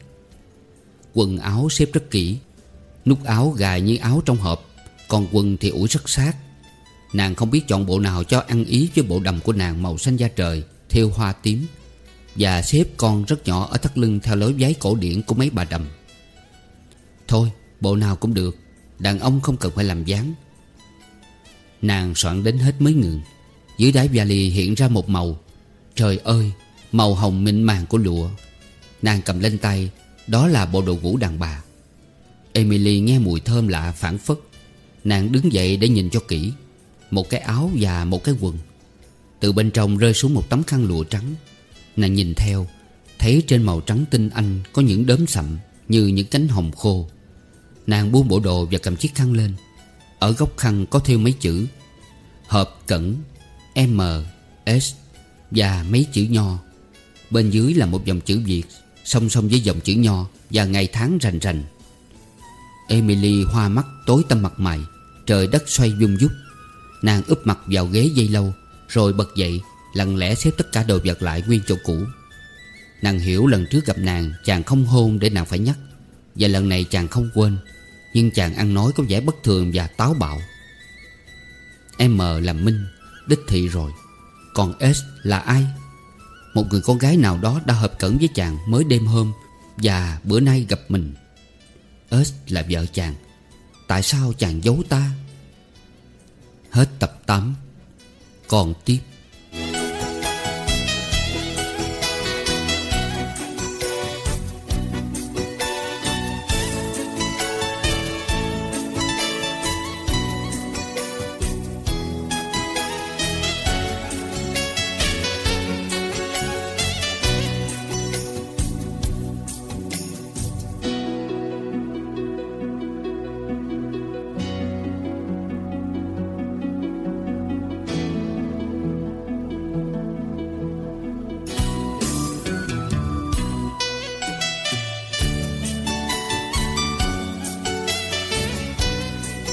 Quần áo xếp rất kỹ, Nút áo gài như áo trong hộp, Còn quần thì ủi rất sát. Nàng không biết chọn bộ nào cho ăn ý với bộ đầm của nàng màu xanh da trời, Thêu hoa tím. Và xếp con rất nhỏ ở thắt lưng theo lối váy cổ điển của mấy bà đầm. Thôi, bộ nào cũng được. Đàn ông không cần phải làm dáng. Nàng soạn đến hết mới ngừng Dưới đáy vali hiện ra một màu. Trời ơi, Màu hồng mịn màng của lụa. Nàng cầm lên tay, Đó là bộ đồ ngủ đàn bà. Emily nghe mùi thơm lạ phản phất. Nàng đứng dậy để nhìn cho kỹ. Một cái áo và một cái quần. Từ bên trong rơi xuống một tấm khăn lụa trắng. Nàng nhìn theo, Thấy trên màu trắng tinh anh Có những đốm sậm Như những cánh hồng khô. Nàng buông bộ đồ và cầm chiếc khăn lên. Ở góc khăn có thêu mấy chữ, Hợp cẩn, M, S Và mấy chữ nho. Bên dưới là một dòng chữ Việt, Song song với dòng chữ nho Và ngày tháng rành rành. Emily hoa mắt tối tăm mặt mày, Trời đất xoay dung dút Nàng úp mặt vào ghế dây lâu, Rồi bật dậy, Lặng lẽ xếp tất cả đồ vật lại nguyên chỗ cũ. Nàng hiểu lần trước gặp nàng, Chàng không hôn để nàng phải nhắc. Và lần này chàng không quên, Nhưng chàng ăn nói có vẻ bất thường và táo bạo. M là Minh, Đích thị rồi. Còn S là ai? Một người con gái nào đó đã hợp cẩn với chàng mới đêm hôm Và bữa nay gặp mình. S là vợ chàng. Tại sao chàng giấu ta? Hết tập 8 Còn tiếp.